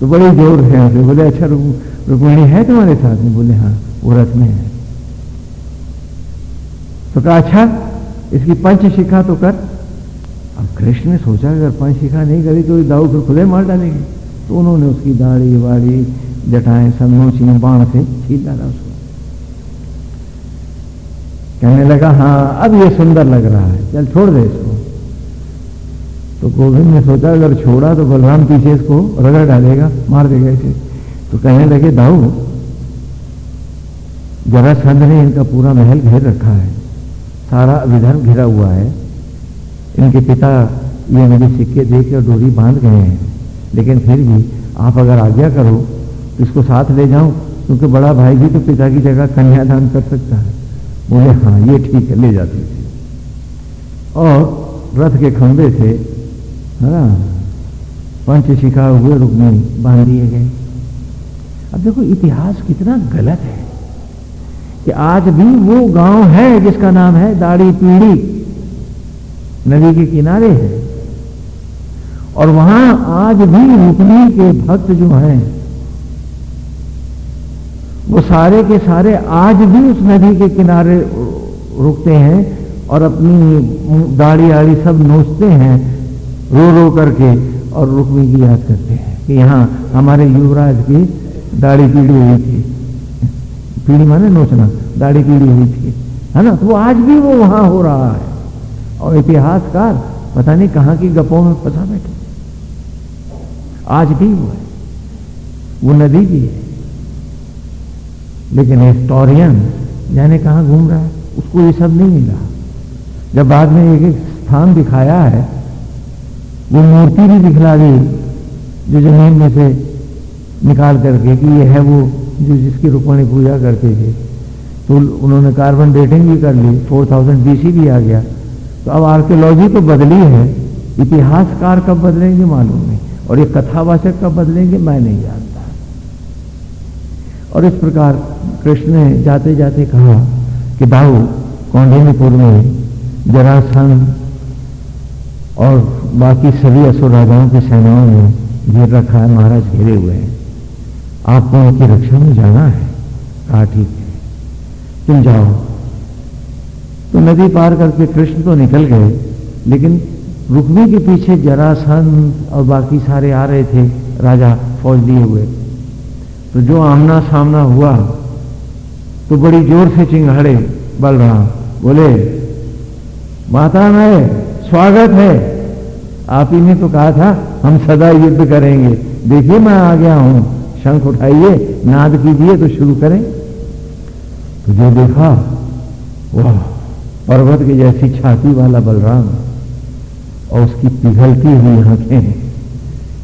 तो बड़े ज़ोर से हंसे बोले अच्छा रुक्मिणी है तुम्हारे साथ? में बोले हाँ वो रथ में है। तो कहा अच्छा इसकी पंच शिखा तो कर। अब कृष्ण ने सोचा, अगर पंच शिखा नहीं करी तो दाऊ फिर खुले मार डालेंगे। तो उन्होंने उसकी दाढ़ी, वाड़ी, जटाएँ सब नोची बाण से छील डाला उसको। कहने लगा हाँ अब ये सुंदर लग रहा है। चल, छोड़ दे इसको। तो गोविंद ने सोचा, अगर छोड़ा तो बलराम पीछे इसको रगड़ डालेगा, मार देगा इसे। तो कहने लगे, दाऊ जरासंध ने इनका पूरा महल घेर रखा है। सारा विधर्म घिरा हुआ है। इनके पिता ये मेरे सिक्के दे के डोरी बाँध गए हैं। लेकिन फिर भी आप अगर आज्ञा करो तो इसको साथ ले जाऊँ, क्योंकि बड़ा भाई भी तो पिता की जगह कन्यादान कर सकता है। बोले हाँ ये ठीक है, ले जाते थे और रथ के खंभे से हाँ पंच शिखा हुए रुक्मी बाँध दिए गए। अब देखो, इतिहास कितना गलत है कि आज भी वो गाँव है जिसका नाम है दाढ़ी पीढ़ी। नदी के किनारे है। और वहाँ आज भी रुक्मी के भक्त जो हैं, वो सारे के सारे आज भी उस नदी के किनारे रुकते हैं और अपनी दाढ़ी आड़ी सब नोचते हैं। रो रो करके और रुक्मी की याद करते हैं कि यहाँ हमारे युवराज की दाढ़ी पीड़ी हुई थी। पीढ़ी माने नोचना, दाढ़ी पीड़ी हुई थी। है ना? तो आज भी वो वहाँ हो रहा है। और इतिहासकार पता नहीं कहाँ की गपों में फंसा बैठे। आज भी वो है। वो नदी भी है। लेकिन हिस्टोरियन जाने कहाँ घूम रहा है? उसको ये सब नहीं मिला। जब बाद में एक एक स्थान दिखाया है वो मूर्ति भी दिखला दी जो ज़मीन में से निकाल करके कि ये है वो जो जिसकी रुक्मणी पूजा करते थे। तो उन्होंने कार्बन डेटिंग भी कर ली 4000 बीसी भी आ गया। तो अब आर्कियोलॉजी तो बदली है, इतिहासकार कब बदलेंगे मालूम नहीं, और ये कथावाचक कब बदलेंगे मैं नहीं जानता। और इस प्रकार कृष्ण ने जाते जाते कहा कि भाऊ कौंडिन्यपुर में जरासंध और बाकी सभी असुर राजाओं की सेनाओं ने घेर रखा है, महाराज घेरे हुए हैं। आपको उनकी रक्षा में जाना है। कहा, ठीक है। तुम जाओ। तो नदी पार करके कृष्ण तो निकल गए, लेकिन रुक्मी के पीछे जरासंध और बाकी सारे आ रहे थे, राजा फौज लिए हुए। तो जो आमना सामना हुआ तो बड़ी ज़ोर से चिंगाड़े बलराम बोले, माता में स्वागत है। आप ही ने तो कहा था, हम सदा युद्ध करेंगे। देखिए मैं आ गया हूँ। शंख उठाइए, नाद कीजिए तो शुरू करें। तो जो देखा, वाह, पर्वत की जैसी छाती वाला बलराम और उसकी पिघलती हुई आँखें।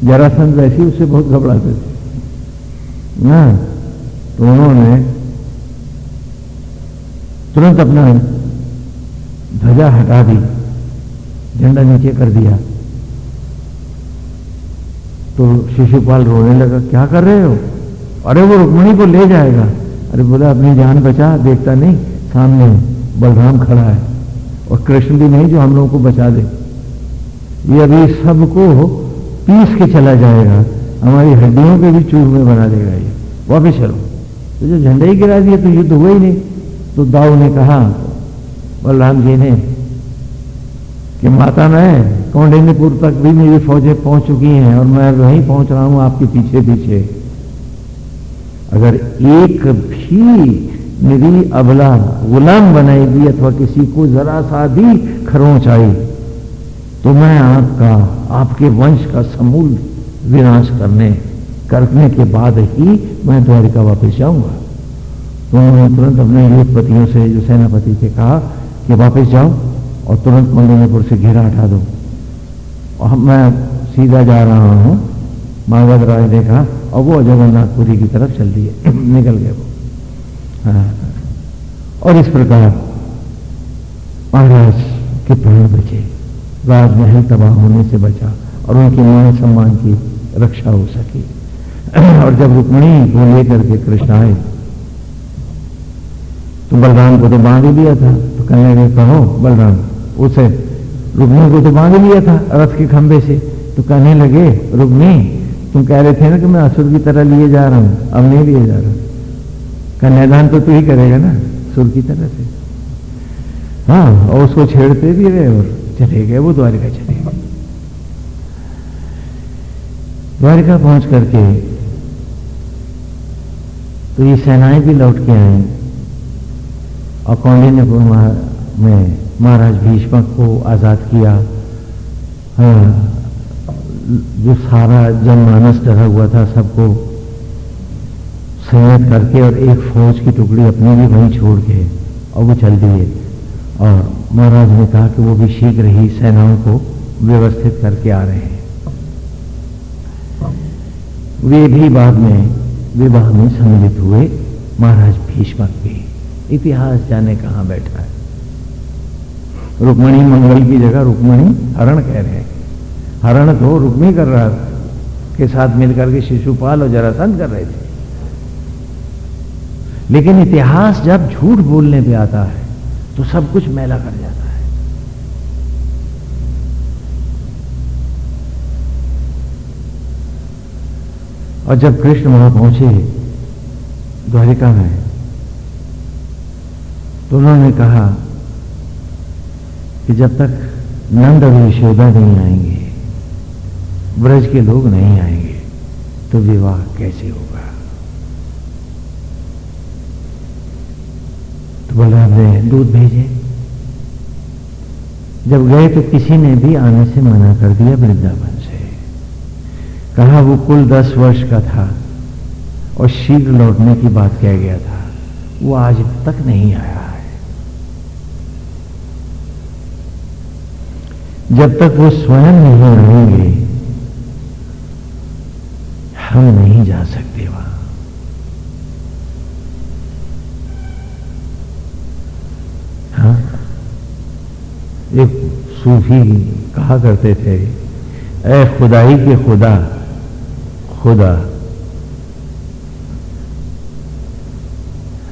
जरासंध वैसी उससे बहुत घबराते थे। ना तो उन्होंने तुरंत अपना ध्वजा हटा दी। झंडा नीचे कर दिया। तो शिशुपाल रोने लगा, क्या कर रहे हो? अरे वो रुक्मणी को ले जाएगा। अरे बोला, अपनी जान बचा, देखता नहीं, सामने बलराम खड़ा है और कृष्ण भी नहीं जो हम लोगों को बचा दे। ये अभी सबको पीस के चला जाएगा, हमारी हड्डियों के भी चूर में बना देगा ये। वापिस चलो। तो जो झंडा ही गिरा दिया तो युद्ध हुआ ही नहीं। तो दाऊ ने कहा, बलराम जी ने कि माता मैं कौंडिन्यपुर तक भी मेरी फौजें पहुँच चुकी हैं और मैं वहीं पहुँच रहा हूँ आपके पीछे पीछे। अगर एक भी मेरी अबला गुलाम बनाएगी अथवा किसी को जरा सा भी खरोंच आई तो मैं आपका, आपके वंश का समूल विनाश करने करने के बाद ही मैं द्वारिका वापस जाऊँगा। तो उन्होंने तुरंत अपने युद्धपतियों से, जो सेनापति थे, कहा कि वापस जाओ। और तुरंत मंडोनीपुर से घेरा हटा दो। और मैं सीधा जा रहा हूँ माधव राय देखा, और वो जगन्नाथपुरी की तरफ़ चल दिए, निकल गए वो। हाँ। और इस प्रकार महाराज के प्राण बचे। राजमहल तबाह होने से बचा, और उनके मान सम्मान की रक्षा हो सकी। और जब रुक्मणी को लेकर के कृष्ण आए तो बलराम को तो बाँध ही दिया था। तो कहने लगे, कहो, बलराम उसे रुक्मी को तो बाँध लिया था रथ के खंभे से। तो कहने लगे रुक्मी तुम कह रहे थे ना कि मैं असुर की तरह लिए जा रहा हूँ, अब नहीं लिए जा रहा। कन्यादान तो तू ही करेगा ना सुर की तरह से? हाँ और उसको छेड़ते भी रहे और चले गए, वो द्वारिका चले गए द्वारिका पहुँच करके तो ये सेनाएँ भी लौट के आई और कौंडिन्य में महाराज भीष्मक को आज़ाद किया। हाँ, जो सारा जनमानस डरा हुआ था सबको संयत करके और एक फौज की टुकड़ी अपनी भी वहीं छोड़ के और वो चल दिए। और महाराज ने कहा कि वो भी शीघ्र ही सेनाओं को व्यवस्थित करके आ रहे हैं। वे भी बाद में विवाह में सम्मिलित हुए महाराज भीष्मक भी इतिहास जाने कहाँ बैठा है। रुक्मणी मंगल की जगह रुक्मणी हरण कह रहे हैं। हरण तो रुक्मी कर रहा था, के साथ मिलकर के शिशुपाल और जरासंध कर रहे थे। लेकिन इतिहास जब झूठ बोलने पे आता है तो सब कुछ मैला कर जाता है। और जब कृष्ण वहाँ पहुँचे द्वारिका में तो उन्होंने कहा कि जब तक नंद और यशोदा नहीं आएँगे, ब्रज के लोग नहीं आएँगे तो विवाह कैसे होगा? तो बलराम ने दूध भेजे। जब गए तो किसी ने भी आने से मना कर दिया वृंदावन से। कहा, वो कुल दस वर्ष का था और शीघ्र लौटने की बात कह गया था। वो आज तक नहीं आया है जब तक वो स्वयं नहीं आएँगे हम नहीं जा सकते वहाँ। हाँ? एक सूफी कहा करते थे, ए खुदाई के खुदा खुदा।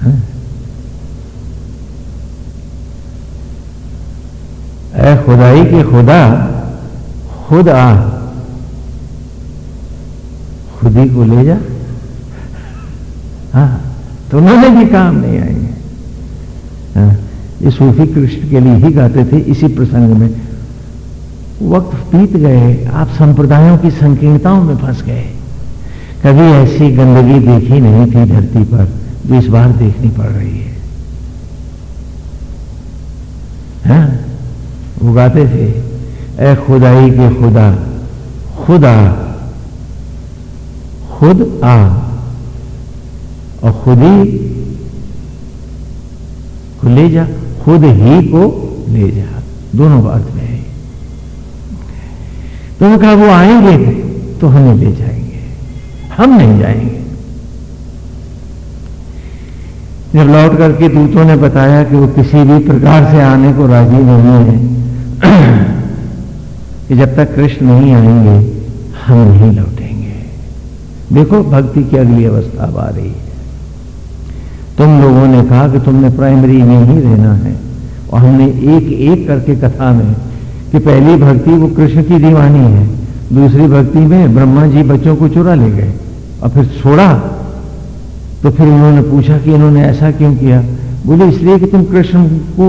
हाँ? ए खुदाई के खुदा खुद आ। खुदी को ले जा। हाँ तो उन्होंने भी काम नहीं आएँगे हाँ, ये सूफी कृष्ण के लिए ही गाते थे इसी प्रसंग में। वक्त बीत गए आप संप्रदायों की संकीर्णताओं में फंस गए। कभी ऐसी गंदगी देखी नहीं थी धरती पर जो इस बार देखनी पड़ रही है हाँ? वो गाते थे। ए खुदाई के खुदा खुदा, खुद आ और खुद ही को ले जा, खुद ही को ले जा। दोनों अर्थ में है। तो कहा, वो आएँगे तो हमें ले जाएँगे। हम नहीं जाएँगे। जब लौट करके दूतों ने बताया कि वो किसी भी प्रकार से आने को राज़ी नहीं है कि जब तक कृष्ण नहीं आएँगे, हम नहीं लौटेंगे। देखो, भक्ति की अगली अवस्था आ रही है। तुम लोगों ने कहा कि तुमने प्राइमरी में ही रहना है और हमने एक एक करके कथा में कि पहली भक्ति वो कृष्ण की दीवानी है, दूसरी भक्ति में ब्रह्मा जी बच्चों को चुरा ले गए और फिर छोड़ा। तो फिर उन्होंने पूछा कि इन्होंने ऐसा क्यों किया? बोले, इसलिए कि तुम कृष्ण को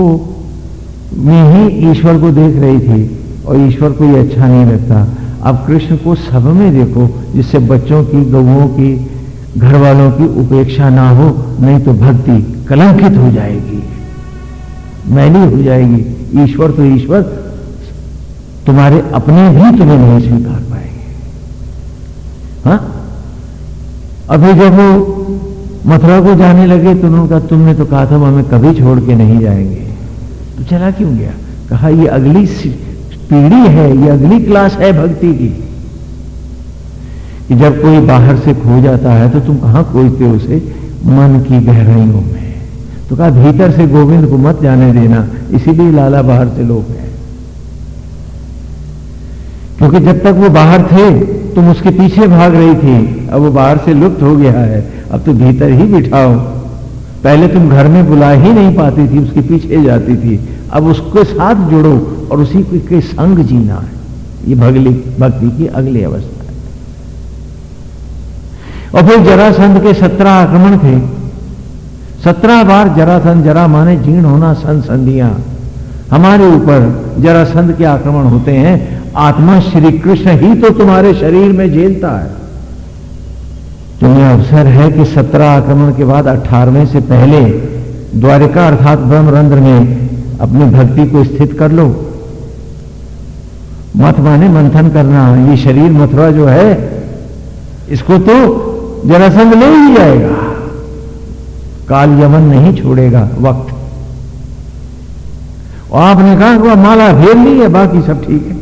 में ही ईश्वर को देख रही थी। और ईश्वर को ये अच्छा नहीं लगता। अब कृष्ण को सब में देखो, जिससे बच्चों की गौओं की घर वालों की उपेक्षा ना हो, नहीं तो भक्ति कलंकित हो जाएगी। मैली हो जाएगी। ईश्वर तो ईश्वर, तुम्हारे अपने भी तुम्हें नहीं स्वीकार पाएँगे। हा? अभी जब वो मथुरा को जाने लगे तो उन्होंने कहा, तुमने तो कहा था, हमें कभी छोड़ के नहीं जाएँगे। तो चला क्यों गया? कहा, ये अगली पीढ़ी है, ये अगली क्लास है भक्ति की। कि जब कोई बाहर से खो जाता है तो तुम कहाँ खोजते हो उसे? मन की गहराइयों में। तो कहा, भीतर से गोविंद को मत जाने देना इसीलिए लाला बाहर से लोग हैं। क्योंकि जब तक वो बाहर थे, तुम उसके पीछे भाग रही थी। अब वो बाहर से लुप्त हो गया है। अब तो भीतर ही बिठाओ। पहले तुम घर में बुला ही नहीं पाती थी, उसके पीछे जाती थी। अब उसके साथ जुड़ो और उसी के संग जीना है। ये भगली, भक्ति की अगली अवस्था है। और फिर जरासंध के सत्रह आक्रमण थे। सत्रह बार जरासंध, जरा माने जीर्ण होना संधियाँ। हमारे ऊपर जरासंध के आक्रमण होते हैं। आत्मा श्री कृष्ण ही तो तुम्हारे शरीर में झेलता है। तुम्हें अवसर है कि सत्रह आक्रमण के बाद अठारहवें से पहले द्वारिका अर्थात ब्रह्मरंध्र में अपनी भक्ति को स्थित कर लो। मत माने मंथन करना, ये शरीर मथुरा जो है, इसको तो जरासंध ले ही जाएगा। काल यमन नहीं छोड़ेगा वक्त। और आपने कहा वह माला फेर ली है, बाकी सब ठीक है।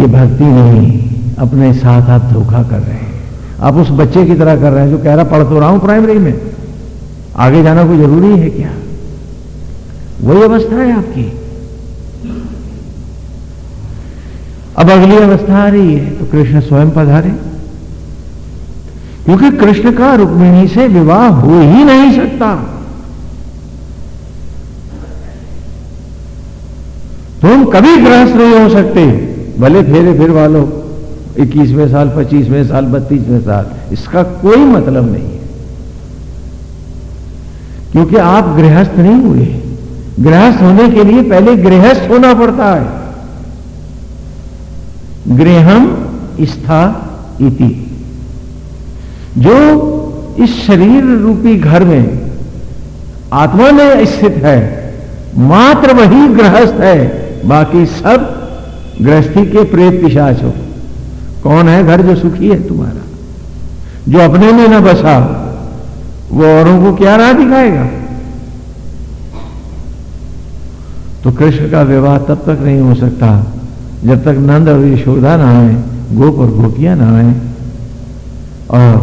ये भक्ति नहीं, अपने साथ आप धोखा कर रहे हैं। आप उस बच्चे की तरह कर रहे हैं, जो कह रहा, पढ़ तो रहा हूँ प्राइमरी में। आगे जाना कोई ज़रूरी है क्या? वही अवस्था है आपकी। अब अगली अवस्था आ रही है तो कृष्ण स्वयं पधारे। क्योंकि कृष्ण का रुक्मिणी से विवाह हो ही नहीं सकता। तुम कभी ग्रहस्थ नहीं हो सकते। भले फेरे फिर वालो, इक्कीसवें साल, पच्चीसवें साल, बत्तीसवें साल, इसका कोई मतलब नहीं है। क्योंकि आप गृहस्थ नहीं हुए। गृहस्थ होने के लिए पहले गृहस्थ होना पड़ता है। गृहम स्था इति। जो इस शरीर रूपी घर में आत्मा में स्थित है, मात्र वही गृहस्थ है, बाकी सब गृहस्थी के प्रेत पिशाच हो। कौन है घर जो सुखी है? तुम्हारा। जो अपने में न बसा, वो औरों को क्या राह दिखाएगा? तो कृष्ण का विवाह तब तक नहीं हो सकता जब तक नंद और यशोदा ना आए, गोप और गोपियाँ ना आए और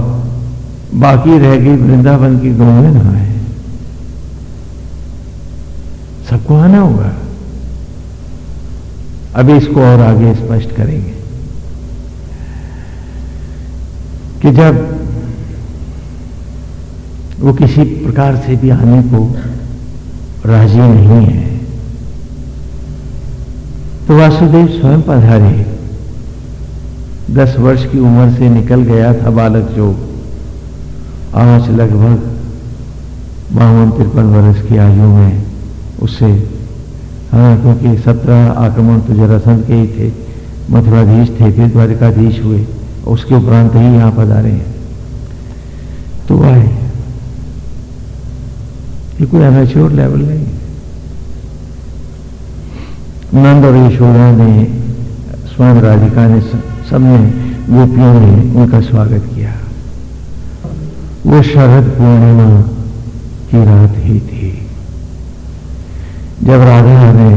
बाकी रह गई वृंदावन की गौएँ ना आए। सबको आना होगा। अभी इसको और आगे स्पष्ट करेंगे कि जब वो किसी प्रकार से भी आने को राज़ी नहीं है तो वासुदेव स्वयं पधारे दस वर्ष की उम्र से निकल गया था बालक जो आज लगभग बावन तिरपन वर्ष की आयु में उससे हाँ क्योंकि सत्रह आक्रमण तो जरासंध के ही थे, मथुराधीश थे, फिर द्वारिकाधीश हुए, उसके उपरांत ही यहाँ पधारे हैं। तो आए। ये कोई एमेच्योर लेवल नहीं नंद और यशोदा ने स्वयं राधिका ने सबने गोपियों ने उनका स्वागत किया। वो शरद पूर्णिमा की रात ही थी। जब राधा ने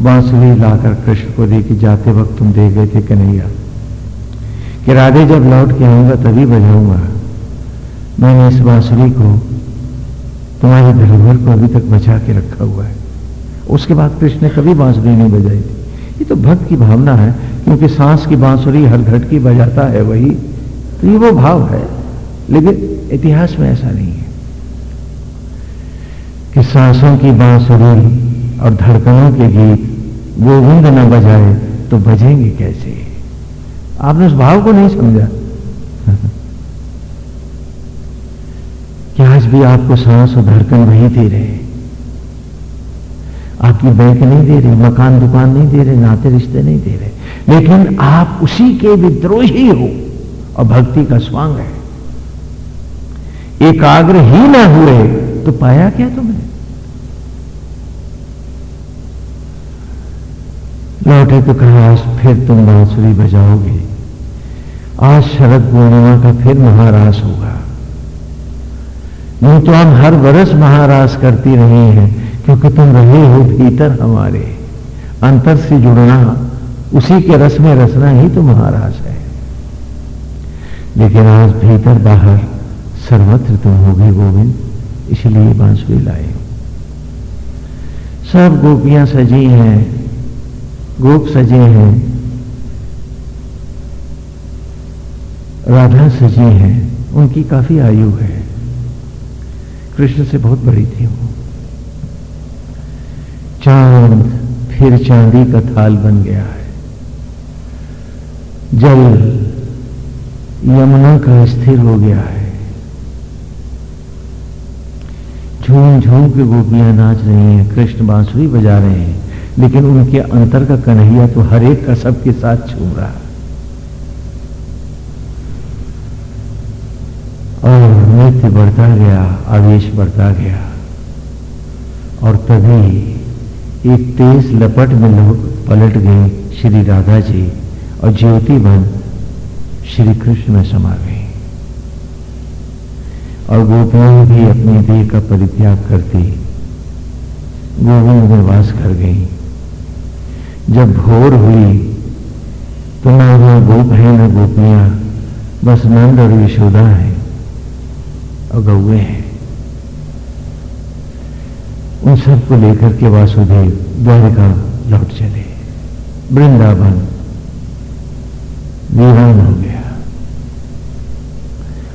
बांसुरी लाकर कृष्ण को दी कि जाते वक्त तुम दे गए थे कन्हैया, कि राधे जब लौट के आऊँगा तभी बजाऊँगा। मैंने इस बांसुरी को तुम्हारे धरोहर को अभी तक बचा के रखा हुआ है। उसके बाद कृष्ण ने कभी बांसुरी नहीं बजाई। थी ये तो भक्त की भावना है, क्योंकि सांस की बांसुरी हर घट की बजाता है वही। तो ये वो भाव है, लेकिन इतिहास में ऐसा नहीं है कि सांसों की बांसुरी और धड़कनों के गीत गोविंद न बजाए तो बजेंगे कैसे? आपने उस भाव को नहीं समझा? कि आज भी आपको सांस और धड़कन वही दे रहे आपकी बैंक नहीं दे रही, मकान, दुकान नहीं दे रहे, नाते, रिश्ते नहीं दे रहे। लेकिन आप उसी के विद्रोही हो और भक्ति का स्वांग है। एकाग्र ही ना हुए तो पाया क्या तुमने लौटे तो कहा, आज फिर तुम बांसुरी बजाओगे। आज शरद पूर्णिमा का फिर महारास होगा। नहीं तो हम हर वर्ष महारास करती रही हैं। क्योंकि तुम रहे हो भीतर हमारे। अंतर से जुड़ना, उसी के रस में रसना ही तो महाराज है। लेकिन आज भीतर बाहर सर्वत्र तुम होगे गोविंद, इसलिए बांसुरी लाए सब गोपियाँ सजी हैं, गोप सजे हैं, राधा सजी हैं, उनकी काफ़ी आयु है। कृष्ण से बहुत बड़ी थी वो। चाँद फिर चांदी का थाल बन गया है। जल यमुना का स्थिर हो गया है। झूम झूम के गोपियाँ नाच रही हैं, कृष्ण बांसुरी बजा रहे हैं, लेकिन उनके अंतर का कन्हैया तो हर एक का सबके साथ छूम रहा। है और नृत्य बढ़ता गया, आवेश बढ़ता गया। और तभी एक तेज लपट में पलट गए श्री राधा जी और ज्योति बन श्री कृष्ण में समा गई। और गोपियाँ भी अपने देह का परित्याग करती गोविंद में वास कर गई। जब भोर हुई तो न वहाँ गोप है, न गोपियाँ, बस नंद और यशोदा है और गौए हैं। उन सबको लेकर के वासुदेव द्वारिका लौट चले। वृंदावन वीरान हो गया।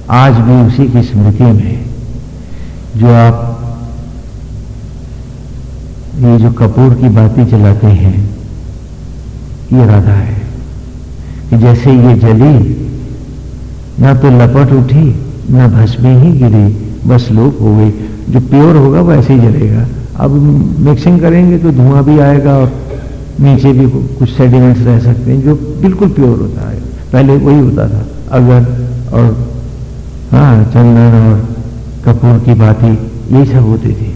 आज भी उसी की स्मृति में जो आप ये जो कपूर की बातें चलाते हैं, ये राधा है कि जैसे ये जली, ना तो लपट उठी, ना भस्मी ही गिरी, बस लोप हो गई। जो प्योर होगा वो ऐसे ही जलेगा। अब मिक्सिंग करेंगे तो धुआँ भी आएगा और नीचे भी कुछ सेडिमेंट्स रह सकते हैं, जो बिल्कुल प्योर होता है। पहले वही होता था, अगर और हाँ चंदन और कपूर की बाती यही सब होती थी।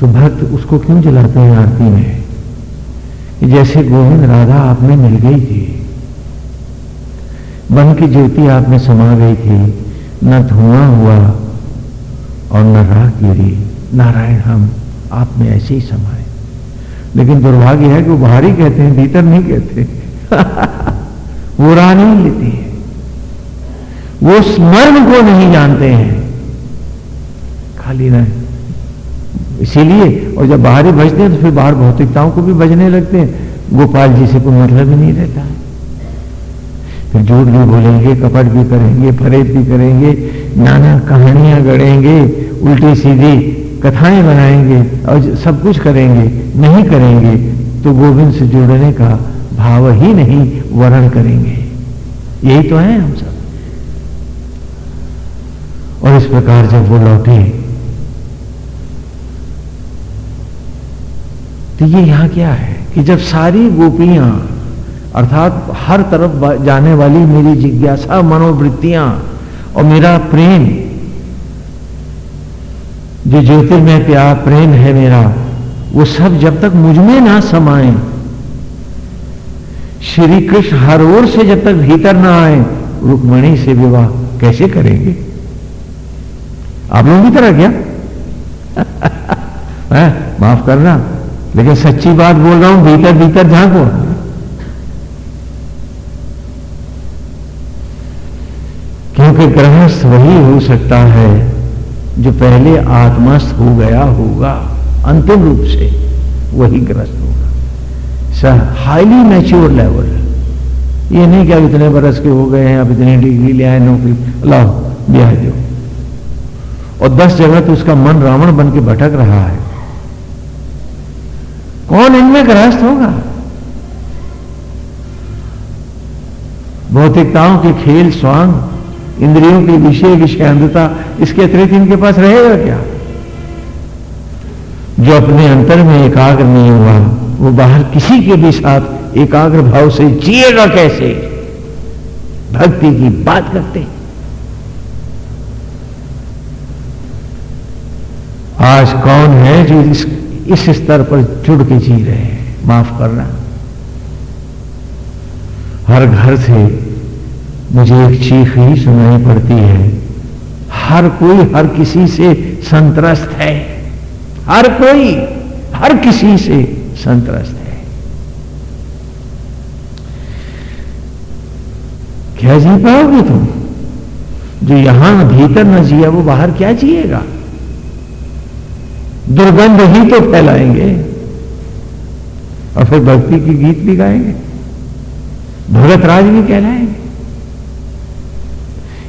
तो भक्त उसको क्यों जलाते हैं आरती में? जैसे गोविंद राधा आप में मिल गई थी। बन की ज्योति आप में समा गई थी, न धुआँ हुआ और न राख गिरी। नारायण, हम आप में ऐसे ही समाए लेकिन दुर्भाग्य है कि वो बाहर ही कहते हैं, भीतर नहीं कहते। वो राह नहीं लेते हैं। वो स्मरण को नहीं जानते हैं। खाली नहीं इसीलिए, और जब बाहर बजते हैं तो फिर बाहर भौतिकताओं को भी बजने लगते हैं। गोपाल जी से कोई मतलब ही नहीं रहता। है फिर झूठ भी बोलेंगे, कपट भी करेंगे फरेब भी करेंगे, नाना कहानियाँ गढ़ेंगे, उल्टी सीधी कथाएँ बनाएँगे और सब कुछ करेंगे, नहीं करेंगे तो गोविंद से जुड़ने का भाव ही नहीं, वर्ण करेंगे। यही तो है हम सब। और इस प्रकार जब वो लौटे तो ये यहाँ क्या है कि जब सारी गोपियाँ अर्थात हर तरफ़ जाने वाली मेरी जिज्ञासा, मनोवृत्तियाँ और मेरा प्रेम। जो ज्योतिर्मय प्यार, प्रेम है मेरा, वो सब जब तक मुझमें ना समाए। श्री कृष्ण हर ओर से जब तक भीतर ना आए, रुक्मणी से विवाह कैसे करेंगे? आप लोग भी तरह क्या? माफ़ करना, लेकिन सच्ची बात बोल रहा हूँ भीतर भीतर झांको। क्योंकि गृहस्थ वही हो सकता है जो पहले आत्मस्थ हो गया होगा, अंतिम रूप से वही ग्रस्त होगा। सर हाईली मैच्योर लेवल ये नहीं कि अब इतने बरस के हो गए हैं अब इतनी डिग्री ले आए, नौकरी, लाओ ब्याह दो। और दस जगह तो उसका मन रावण बन के भटक रहा है। कौन इनमें ग्रस्त होगा? भौतिकताओं के खेल स्वांग इंद्रियों की विषय विषयांधता इसके अतिरिक्त इनके पास रहेगा क्या? जो अपने अंतर में एकाग्र नहीं हुआ, वो बाहर किसी के भी साथ एकाग्र भाव से जिएगा कैसे? भक्ति की बात करते आज कौन है जो इस इस स्तर पर जुड़ के जी रहे हैं? माफ़ करना। हर घर से मुझे एक चीख ही सुनाई पड़ती है। हर कोई हर किसी से संतरस्त है। हर कोई हर किसी से संतरस्त है। क्या जी पाओगे तुम? जो यहाँ भीतर न जिया, वो बाहर क्या जिएगा? दुर्गंध ही तो फैलाएँगे। और फिर भक्ति की गीत भी गाएँगे। भगत राज भी कहलाएँगे।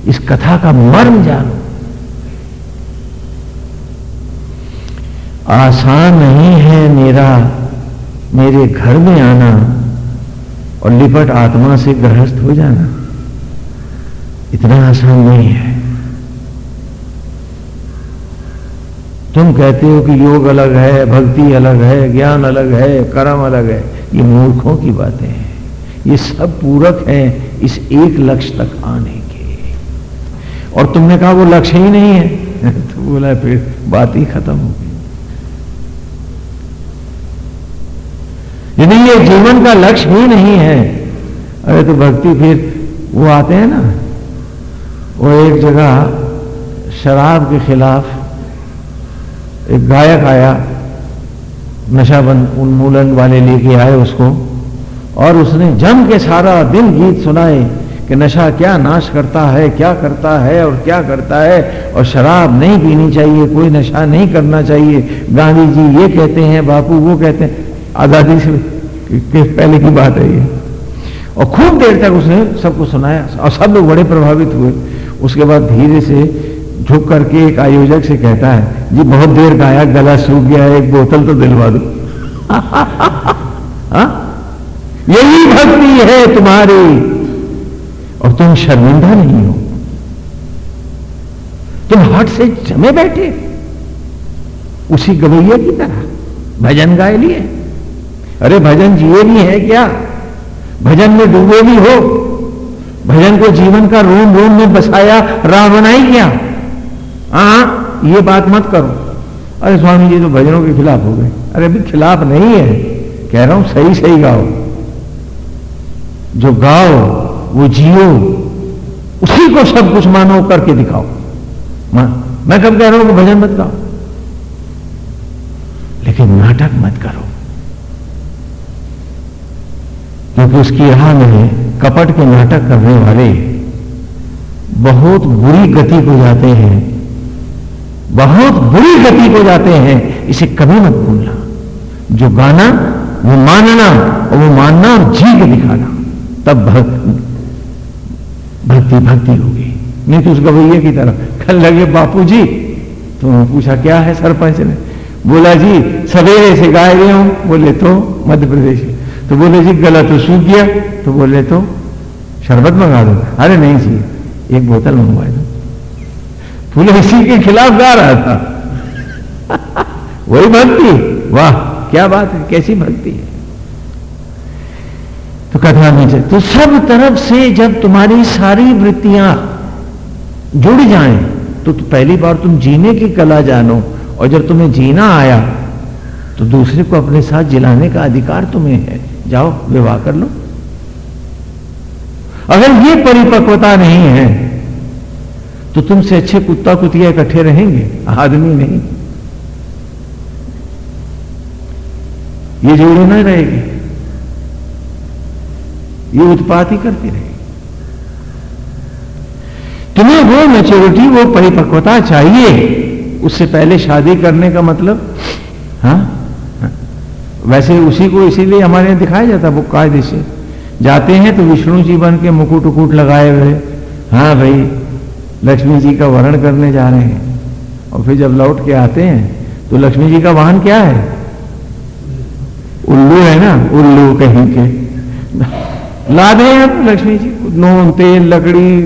इस कथा का मर्म जानो। आसान नहीं है मेरा, मेरे घर में आना और लिपट आत्मा से ग्रहस्थ हो जाना। इतना आसान नहीं है। तुम कहते हो कि योग अलग है, भक्ति अलग है, ज्ञान अलग है, कर्म अलग है। ये मूर्खों की बातें हैं। ये सब पूरक हैं, इस एक लक्ष्य तक आने और तुमने कहा वो लक्ष्य ही नहीं है। तो बोला, फिर बात ही खत्म हो गई। यदि ये जीवन का लक्ष्य ही नहीं है। अरे तो भक्ति फिर वो आते हैं ना, वो एक जगह शराब के खिलाफ एक गायक आया नशाबंद उन्मूलन वाले लेके आए उसको, और उसने जम के सारा दिन गीत सुनाए। कि नशा क्या नाश करता है, क्या करता है और क्या करता है? और शराब नहीं पीनी चाहिए, कोई नशा नहीं करना चाहिए। गांधी जी ये कहते हैं, बापू वो कहते हैं, आज़ादी से पहले की बात है ये। और खूब देर तक उसने सबको सुनाया और सब लोग बड़े प्रभावित हुए। उसके बाद धीरे से झुक करके एक आयोजक से कहता है, जी, बहुत देर गाया, गला सूख गया, एक बोतल तो दिलवा दो। हाँ? यही भक्ति है तुम्हारी। और तुम शर्मिंदा नहीं हो। तुम हाथ से जमे बैठे। उसी गवैया की तरह भजन गाय लिए। अरे भजन जिए भी है क्या? भजन में डूबे भी हो। भजन को जीवन का रोम रोम में बसाया रावण ही क्या? हाँ ये बात मत करो। अरे स्वामी जी तो भजनों के खिलाफ हो गए। अरे अभी खिलाफ नहीं है। कह रहा हूँ सही सही गाओ। जो गाओ वो जियो। उसी को सब कुछ मानो करके दिखाओ। मैं कब कह रहा हूँ भजन मत गाओ। लेकिन नाटक मत करो। क्योंकि उसकी राह में कपट के नाटक करने वाले बहुत बुरी गति को जाते हैं। बहुत बुरी गति को जाते हैं। इसे कभी मत भूलना। जो गाना, वो मानना और वो मानना और जी के दिखाना। तब भक्ति भक्ति होगी। नहीं तो उस गवैया की तरह। कल लगे बापू जी तो पूछा क्या है सरपंच ने? बोला, जी, सवेरे से गाय रहे हूँ बोले तो मध्य प्रदेश तो बोले, जी, गला तो सूख गया। तो बोले तो शरबत मंगा दो। अरे नहीं जी, एक बोतल मंगवा दो। बोले इसी के खिलाफ गा रहा था। वही भक्ति। वाह, क्या बात है, कैसी भक्ति है। तो कथा में तो सब तरफ़ से जब तुम्हारी सारी वृत्तियाँ जुड़ जाएँ तो, तो पहली बार तुम जीने की कला जानो और जब तुम्हें जीना आया तो दूसरे को अपने साथ जिलाने का अधिकार तुम्हें है। जाओ विवाह कर लो। अगर ये परिपक्वता नहीं है तो तुमसे अच्छे कुत्ता कुतिया इकट्ठे रहेंगे आदमी नहीं। ये जोड़ी नहीं रहेगी। ये उत्पात ही करती रहेगी तुम्हें वो मेच्योरिटी वो परिपक्वता चाहिए। उससे पहले शादी करने का मतलब हाँ? वैसे उसी को इसीलिए हमारे यहाँ दिखाया जाता वो कायदे से। जाते हैं तो विष्णु जी बन के मुकुट उकुट लगाए हुए हाँ भाई, लक्ष्मी जी का वर्ण करने जा रहे हैं। और फिर जब लौट के आते हैं तो लक्ष्मी जी का वाहन क्या है? उल्लू है ना, उल्लू कहीं के लादे हैं लक्ष्मी जी। नोन, तेल, लकड़ी,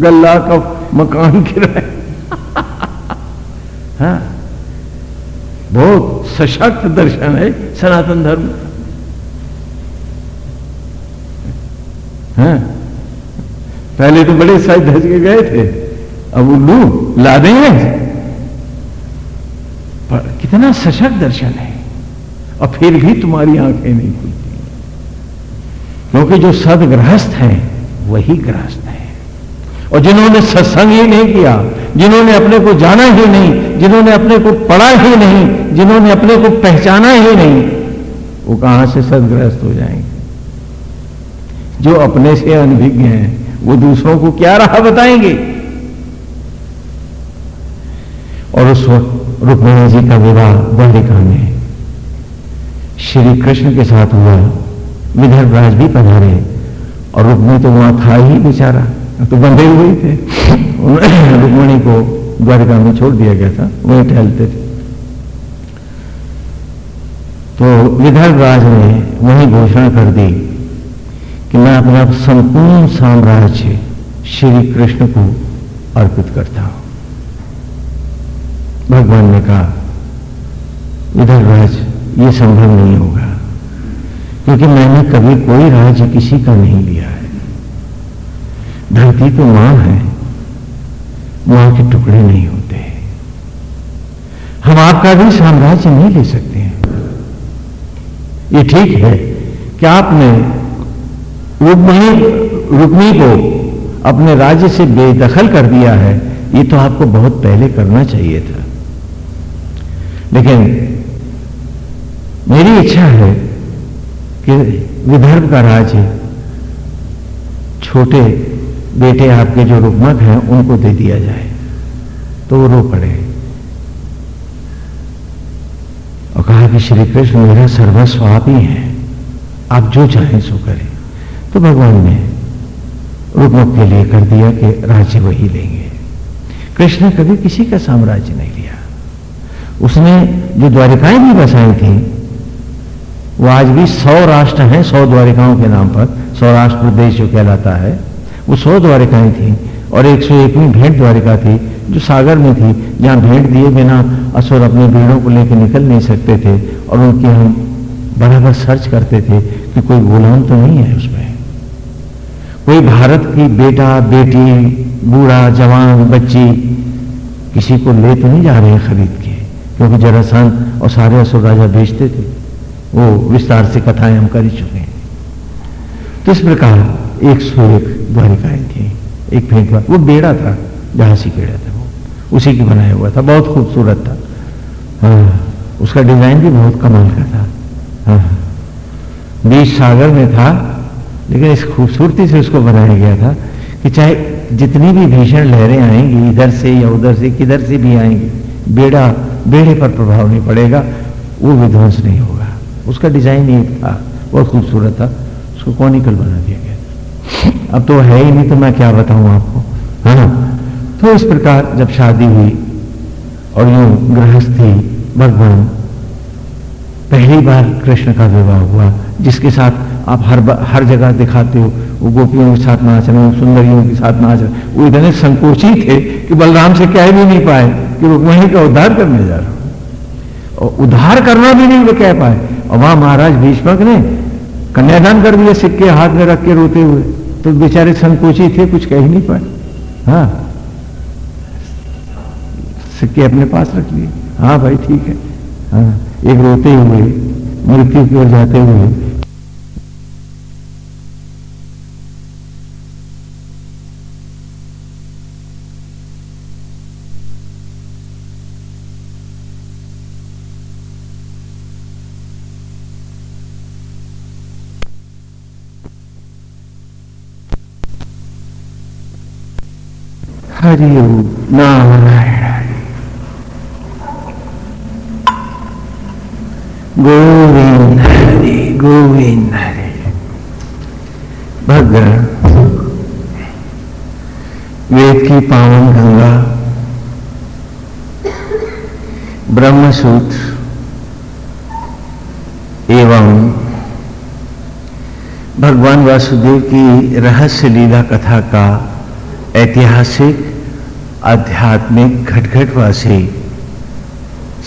गल्ला, कफ, मकान, किराए। हाँ। बहुत सशक्त दर्शन है सनातन धर्म। हाँ। पहले तो बड़े साइज़ धज के गए थे। अब उल्लू ला देंगे पर कितना सशक्त दर्शन है। और फिर भी तुम्हारी आँखें नहीं खुलती क्योंकि जो सदग्रहस्थ है, वही ग्रस्त है। और जिन्होंने सत्संग ही नहीं किया, जिन्होंने अपने को जाना ही नहीं, जिन्होंने अपने को पढ़ा ही नहीं, जिन्होंने अपने को पहचाना ही नहीं, वो कहाँ से सदग्रस्त हो जाएँगे? जो अपने से अनभिज्ञ हैं, वो दूसरों को क्या राह बताएँगे? और उस वक्त रुक्मणी जी का विवाह द्वारिका में श्री कृष्ण के साथ हुआ। विदर्भ राज भी पधारे। और रुक्मणी तो वहाँ था ही बेचारा। तो बंधे हुए ही थे। रुक्मणी को द्वारिका में छोड़ दिया गया था। वहीं टहलते थे। तो विदर्भ राज ने वही घोषणा कर दी कि मैं अपना संपूर्ण साम्राज्य श्री कृष्ण को अर्पित करता हूँ। भगवान ने कहा विदर्भ राज ये संभव नहीं होगा। क्योंकि मैंने कभी कोई राज्य किसी का नहीं लिया है। धरती तो माँ है, माँ के टुकड़े नहीं होते हम आपका भी साम्राज्य नहीं ले सकते हैं। ये ठीक है कि आपने रुक्मणी, रुक्मी को अपने राज्य से बेदखल कर दिया है, ये तो आपको बहुत पहले करना चाहिए था। लेकिन मेरी इच्छा है कि विदर्भ का राज्य छोटे बेटे आपके जो रुकमत हैं, उनको दे दिया जाए। तो वो रो पड़े। और कहा कि श्री कृष्ण मेरा सर्वस्व आप ही है। आप जो चाहें सो करें। तो भगवान ने रुकमत के लिए कर दिया कि राज्य वही लेंगे। कृष्ण ने कभी किसी का साम्राज्य नहीं लिया। उसने जो द्वारिकाएँ भी बसाई थी वो आज भी सौ राष्ट्र हैं, सौ द्वारिकाओं के नाम पर सौराष्ट्र प्रदेश जो कहलाता है, वो सौ द्वारिकाएँ थी और एक सौ एकवीं भेंट द्वारिका थी जो सागर में थी, जहाँ भेंट दिए बिना असुर अपने भेड़ों को लेकर निकल नहीं सकते थे और उनके हम बराबर सर्च करते थे कि कोई गुलाम तो नहीं है उसमें। कोई भारत की बेटा, बेटी, बूढ़ा, जवान, बच्ची किसी को ले तो नहीं जा रहे हैं खरीद के, क्योंकि जरासान और सारे असुर राजा बेचते थे। वो विस्तार से कथाएँ हम कर ही चुके हैं। तो इस प्रकार एक सौ एक द्वारिकाएँ थी, एक फेंक वो बेड़ा था जहासी बेड़ा था वो, उसी की बनाया हुआ था, बहुत खूबसूरत था। हाँ उसका डिज़ाइन भी बहुत कमाल का था। हाँ बीच सागर में था, लेकिन इस खूबसूरती से उसको बनाया गया था कि चाहे जितनी भी भीषण लहरें आएँगी, इधर से या उधर से, किधर से भी आएँगी, बेड़ा, बेड़े पर प्रभाव नहीं पड़ेगा, वो विध्वंस नहीं होगा। उसका डिज़ाइन एक था, बहुत खूबसूरत था, उसको कॉनिकल बना दिया गया अब तो है ही नहीं तो मैं क्या बताऊँ आपको, है ना? तो इस प्रकार जब शादी हुई और यूँ गृहस्थी भगवान, पहली बार कृष्ण का विवाह हुआ, जिसके साथ आप हर हर जगह दिखाते हो, वो गोपियों के साथ नाच रहे हो, सुंदरियों के साथ नाच रहे वो इतने संकोची थे कि बलराम से कह भी नहीं पाए कि वहीं का उद्धार करने जा रहा हूँ। और उद्धार करना भी नहीं वो कह पाए और वहाँ महाराज भीष्मक ने कन्यादान कर दिया सिक्के हाथ में रख के रोते हुए। तो बेचारे संकोची थे, कुछ कह ही नहीं पाए। हाँ। सिक्के अपने पास रख लिए। हाँ भाई, ठीक है। हाँ। एक रोते हुए, मृत्यु की ओर जाते हुए हरि नारायण। गोविंद हरि गोविंद हरि। भद्र वेद की पावन गंगा, ब्रह्मसूत्र एवं भगवान वासुदेव की रहस्य लीला कथा का ऐतिहासिक आध्यात्मिक घटघटवासी,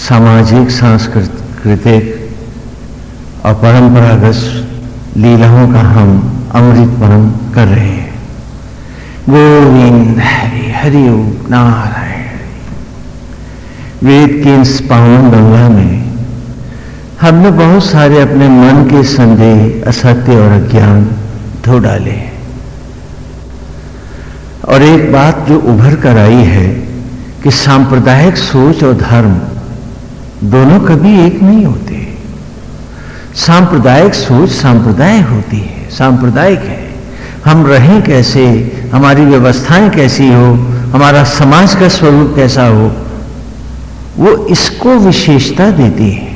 सामाजिक, सांस्कृतिक और परंपरागत लीलाओं का हम अमृत अमृतपन कर रहे हैं। गोविंद हरि हरि नारायण। वेद की इस पावन गंगा में हमने बहुत सारे अपने मन के संदेह, असत्य और अज्ञान धो डाले हैं। और एक बात जो उभर कर आई है कि सांप्रदायिक सोच और धर्म दोनों कभी एक नहीं होते। सांप्रदायिक सोच सांप्रदाय होती है, सांप्रदायिक है। हम रहें कैसे, हमारी व्यवस्थाएँ कैसी हो, हमारा समाज का स्वरूप कैसा हो, वो इसको विशेषता देती है।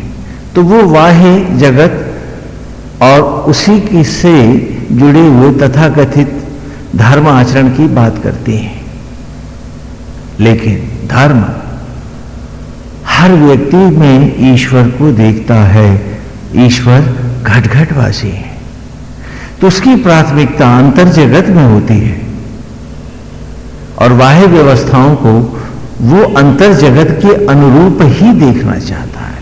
तो वो वाहे जगत और उसी की से जुड़े हुए तथाकथित धर्म आचरण की बात करते हैं। लेकिन धर्म हर व्यक्ति में ईश्वर को देखता है। ईश्वर घट घटवासी है। तो उसकी प्राथमिकता अंतर जगत में होती है। और बाह्य व्यवस्थाओं को वो अंतर जगत के अनुरूप ही देखना चाहता है।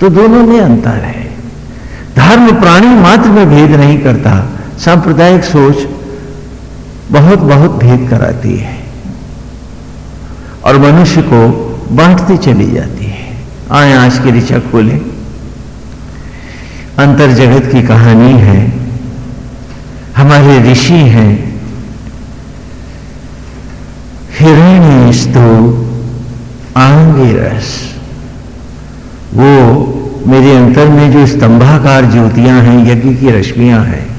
तो दोनों में अंतर है। धर्म प्राणी मात्र में भेद नहीं करता। सांप्रदायिक सोच बहुत बहुत भेद कराती है। और मनुष्य को बांटती चली जाती है। आए, आज की ऋचा खोले। अंतर जगत की कहानी है। हमारे ऋषि हैं। हिरण्यस्तु आंगिरस। वो मेरे अंतर में जो स्तंभाकार ज्योतियाँ हैं, यज्ञ की रश्मियाँ हैं।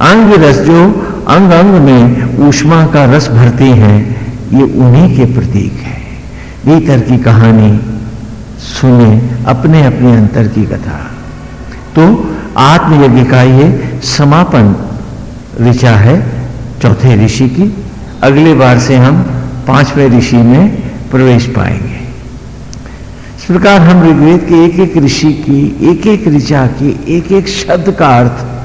आंग रस जो अंग अंग में ऊष्मा का रस भरते हैं, ये उन्हीं के प्रतीक है। भीतर की कहानी सुने अपने अपने अंतर की कथा। तो आत्मयज्ञ का ये समापन ऋचा है चौथे ऋषि की। अगले बार से हम पाँचवें ऋषि में प्रवेश पाएँगे। इस प्रकार हम ऋग्वेद के एक एक ऋषि की, एक एक ऋचा की, एक एक शब्द का अर्थ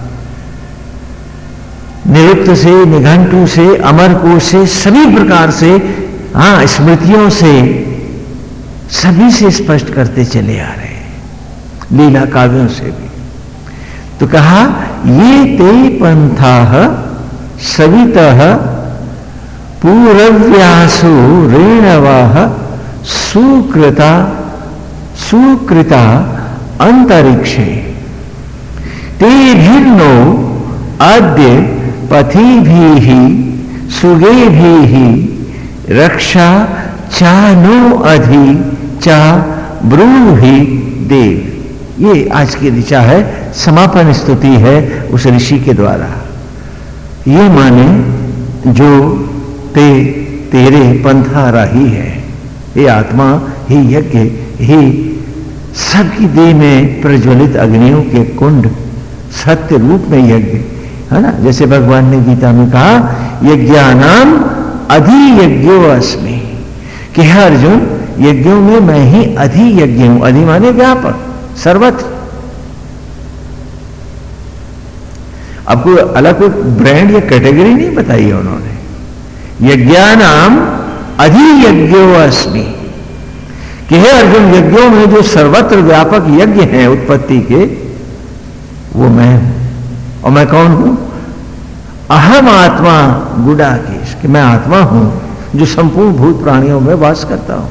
निरुक्त से, निघंटु से अमर को से, सभी प्रकार से हाँ स्मृतियों से सभी से स्पष्ट करते चले आ रहे हैं। लीला काव्यों से भी। तो कहा, ये ते पंथा सवित पूर्व्यासु रेणवाह सुकृता सुकृता अंतरिक्षे। ते भिन्नो अद्य पथि भी ही, सुगे भी ही, रक्षा चा नो अधि, चा ब्रूहि देव। ये आज की ऋचा है, समापन स्तुति है उस ऋषि के द्वारा। ये माने जो ते, तेरे पंथा राही है, ये आत्मा ही यज्ञ, ही सबकी देह में प्रज्वलित अग्नियों के कुंड, सत्य रूप में यज्ञ। है ना? जैसे भगवान ने गीता में कहा, यज्ञानाम अधि यज्ञो अस्मि कि है अर्जुन, यज्ञों में मैं ही अधि यज्ञ हूँ। अधि माने व्यापक, सर्वत्र। कोई अलग कोई ब्रांड या कैटेगरी नहीं बताई है उन्होंने। यज्ञानाम अधियज्ञो अस्मि कि हे अर्जुन, यज्ञों में जो सर्वत्र व्यापक यज्ञ हैं उत्पत्ति के, वो मैं हूँ। और मैं कौन हूँ? अहम आत्मा गुडा केश, कि मैं आत्मा हूँ, जो संपूर्ण भूत प्राणियों में वास करता हूँ।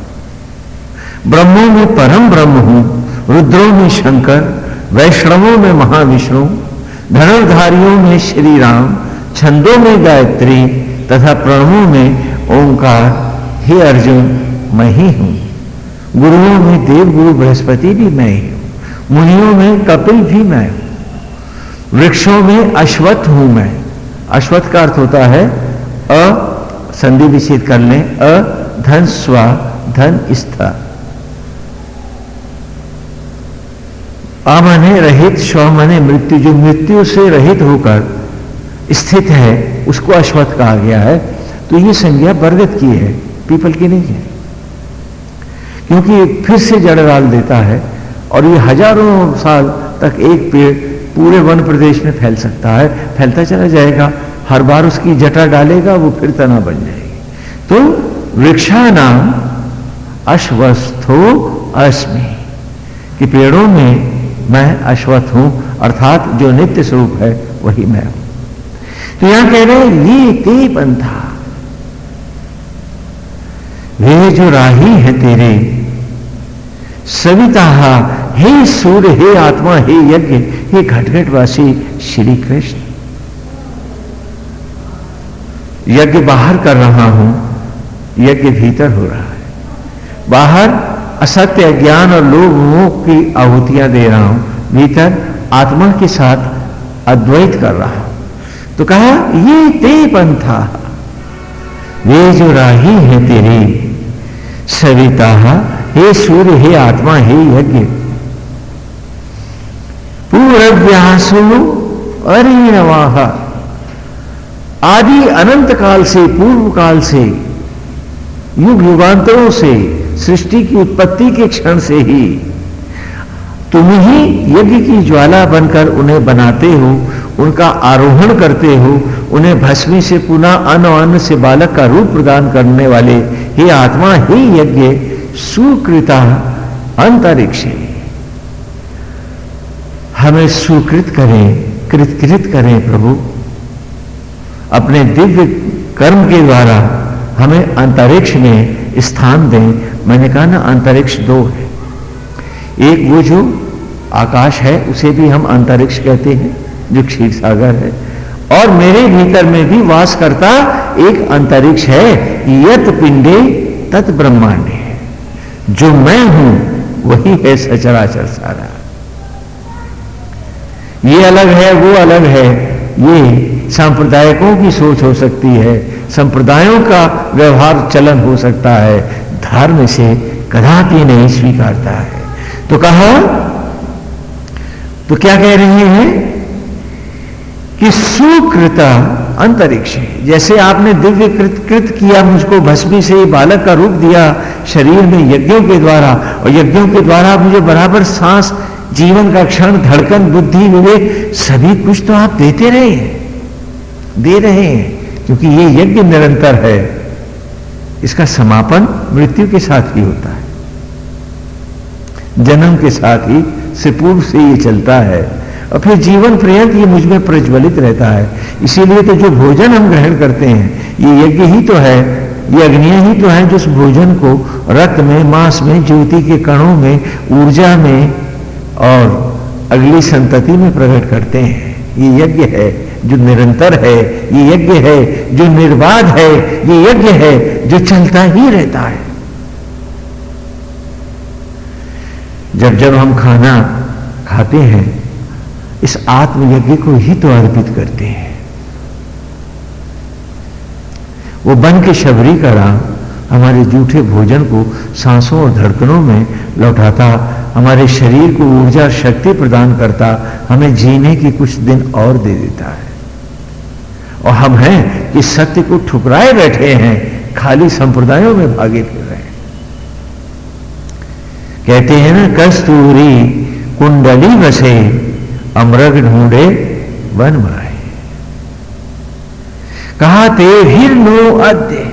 ब्रह्मों में परम ब्रह्म हूँ, रुद्रों में शंकर, वैष्णवों में महाविष्णु, धनुर्धारियों में श्री राम, छंदों में गायत्री, तथा प्रणवों में ओंकार। हे अर्जुन, मैं ही हूँ। गुरुओं में देव गुरु बृहस्पति भी मैं ही हूँ। मुनियों में कपिल भी मैं हूँ। वृक्षों में अश्वत्थ हूँ मैं। अश्वत्थ का अर्थ होता है, अ संधि विच्छेद कर लें, अ धन स्वा, धन स्था। आ माने रहित स्व माने मृत्यु, जो मृत्यु से रहित होकर स्थित है, उसको अश्वत्थ कहा गया है। तो ये संज्ञा बरगद की है, पीपल की नहीं है। क्योंकि फिर से जड़ डाल देता है, और ये हज़ारों साल तक एक पेड़ पूरे वन प्रदेश में फैल सकता है, फैलता चला जाएगा। हर बार उसकी जटा डालेगा, वो फिर तना बन जाएगी। तो वृक्षा नाम अश्वस्थो अस्मि। कि पेड़ों में मैं अश्वत्थ हूँ, अर्थात जो नित्य स्वरूप है, वही मैं हूँ। तो यहाँ कह रहे ये ते पंथा। वे जो राही है तेरे, सविता हे सूर्य, हे आत्मा, हे यज्ञ, हे घटघटवासी श्री कृष्ण। यज्ञ बाहर कर रहा हूँ, यज्ञ भीतर हो रहा है। बाहर असत्य ज्ञान और लोगों की आहुतियाँ दे रहा हूँ, भीतर आत्मा के साथ अद्वैत कर रहा हूँ। तो कहा, ये ते पंथा, वे जो राही है तेरे, सविता, हे सूर्य, हे आत्मा, हे यज्ञ पूर्व्यासु अरिणवाह आदि अनंत काल से पूर्व काल से युग युगांतरों से, सृष्टि की उत्पत्ति के क्षण से ही तुम ही यज्ञ की ज्वाला बनकर उन्हें बनाते हो, उनका आरोहण करते हो, उन्हें भस्मी से पुनः अन्न अन्न से बालक का रूप प्रदान करने वाले हे आत्मा, ही यज्ञ, सुकृता, अंतरिक्ष हमें सुकृत करें, कृतकृत करें प्रभु। अपने दिव्य कर्म के द्वारा हमें अंतरिक्ष में स्थान दें। मैंने कहा ना, अंतरिक्ष दो है। एक वो जो आकाश है, उसे भी हम अंतरिक्ष कहते हैं, जो क्षीर सागर है। और मेरे भीतर में भी वास करता एक अंतरिक्ष है, यत पिंडे तत् ब्रह्मांडे जो मैं हूँ, वही है सचराचर सारा। ये अलग है, वो अलग है। ये सांप्रदायिकों की सोच हो सकती है। संप्रदायों का व्यवहार चलन हो सकता है। धर्म से कदापि नहीं स्वीकारता है। तो कहा तो क्या कह रहे हैं कि सुकृता अंतरिक्ष जैसे आपने दिव्य कृत कृत किया, मुझको भस्मी से बालक का रूप दिया शरीर में यज्ञों के द्वारा, और यज्ञों के द्वारा मुझे बराबर सांस जीवन का क्षण, धड़कन, बुद्धि, विवेक, सभी कुछ तो आप देते रहे हैं। दे रहे हैं, क्योंकि ये यज्ञ निरंतर है। इसका समापन मृत्यु के साथ ही होता है। जन्म के साथ ही से पूर्व से ये चलता है। और फिर जीवन पर्यंत ये मुझमें प्रज्वलित रहता है। इसीलिए तो जो भोजन हम ग्रहण करते हैं, ये यज्ञ ही तो है। ये अग्नियाँ ही तो है जो उस भोजन को रक्त में, मांस में, ज्योति के कणों में, ऊर्जा में और अगली संतति में प्रकट करते हैं। ये यज्ञ है जो निरंतर है, ये यज्ञ है जो निर्बाध है, ये यज्ञ है जो चलता ही रहता है। जब जब हम खाना खाते हैं, इस आत्मयज्ञ को ही तो अर्पित करते हैं। वो बन के शबरी का राम हमारे जूठे भोजन को सांसों और धड़कनों में लौटाता हमारे शरीर को ऊर्जा शक्ति प्रदान करता, हमें जीने की कुछ दिन और दे देता है। और हम हैं कि सत्य को ठुकराए बैठे हैं, खाली संप्रदायों में भागे फिर रहे हैं। कहते हैं ना, कस्तूरी कुंडली बसे अमरग ढूंढे वन माए कहा ते फिर नो अद्य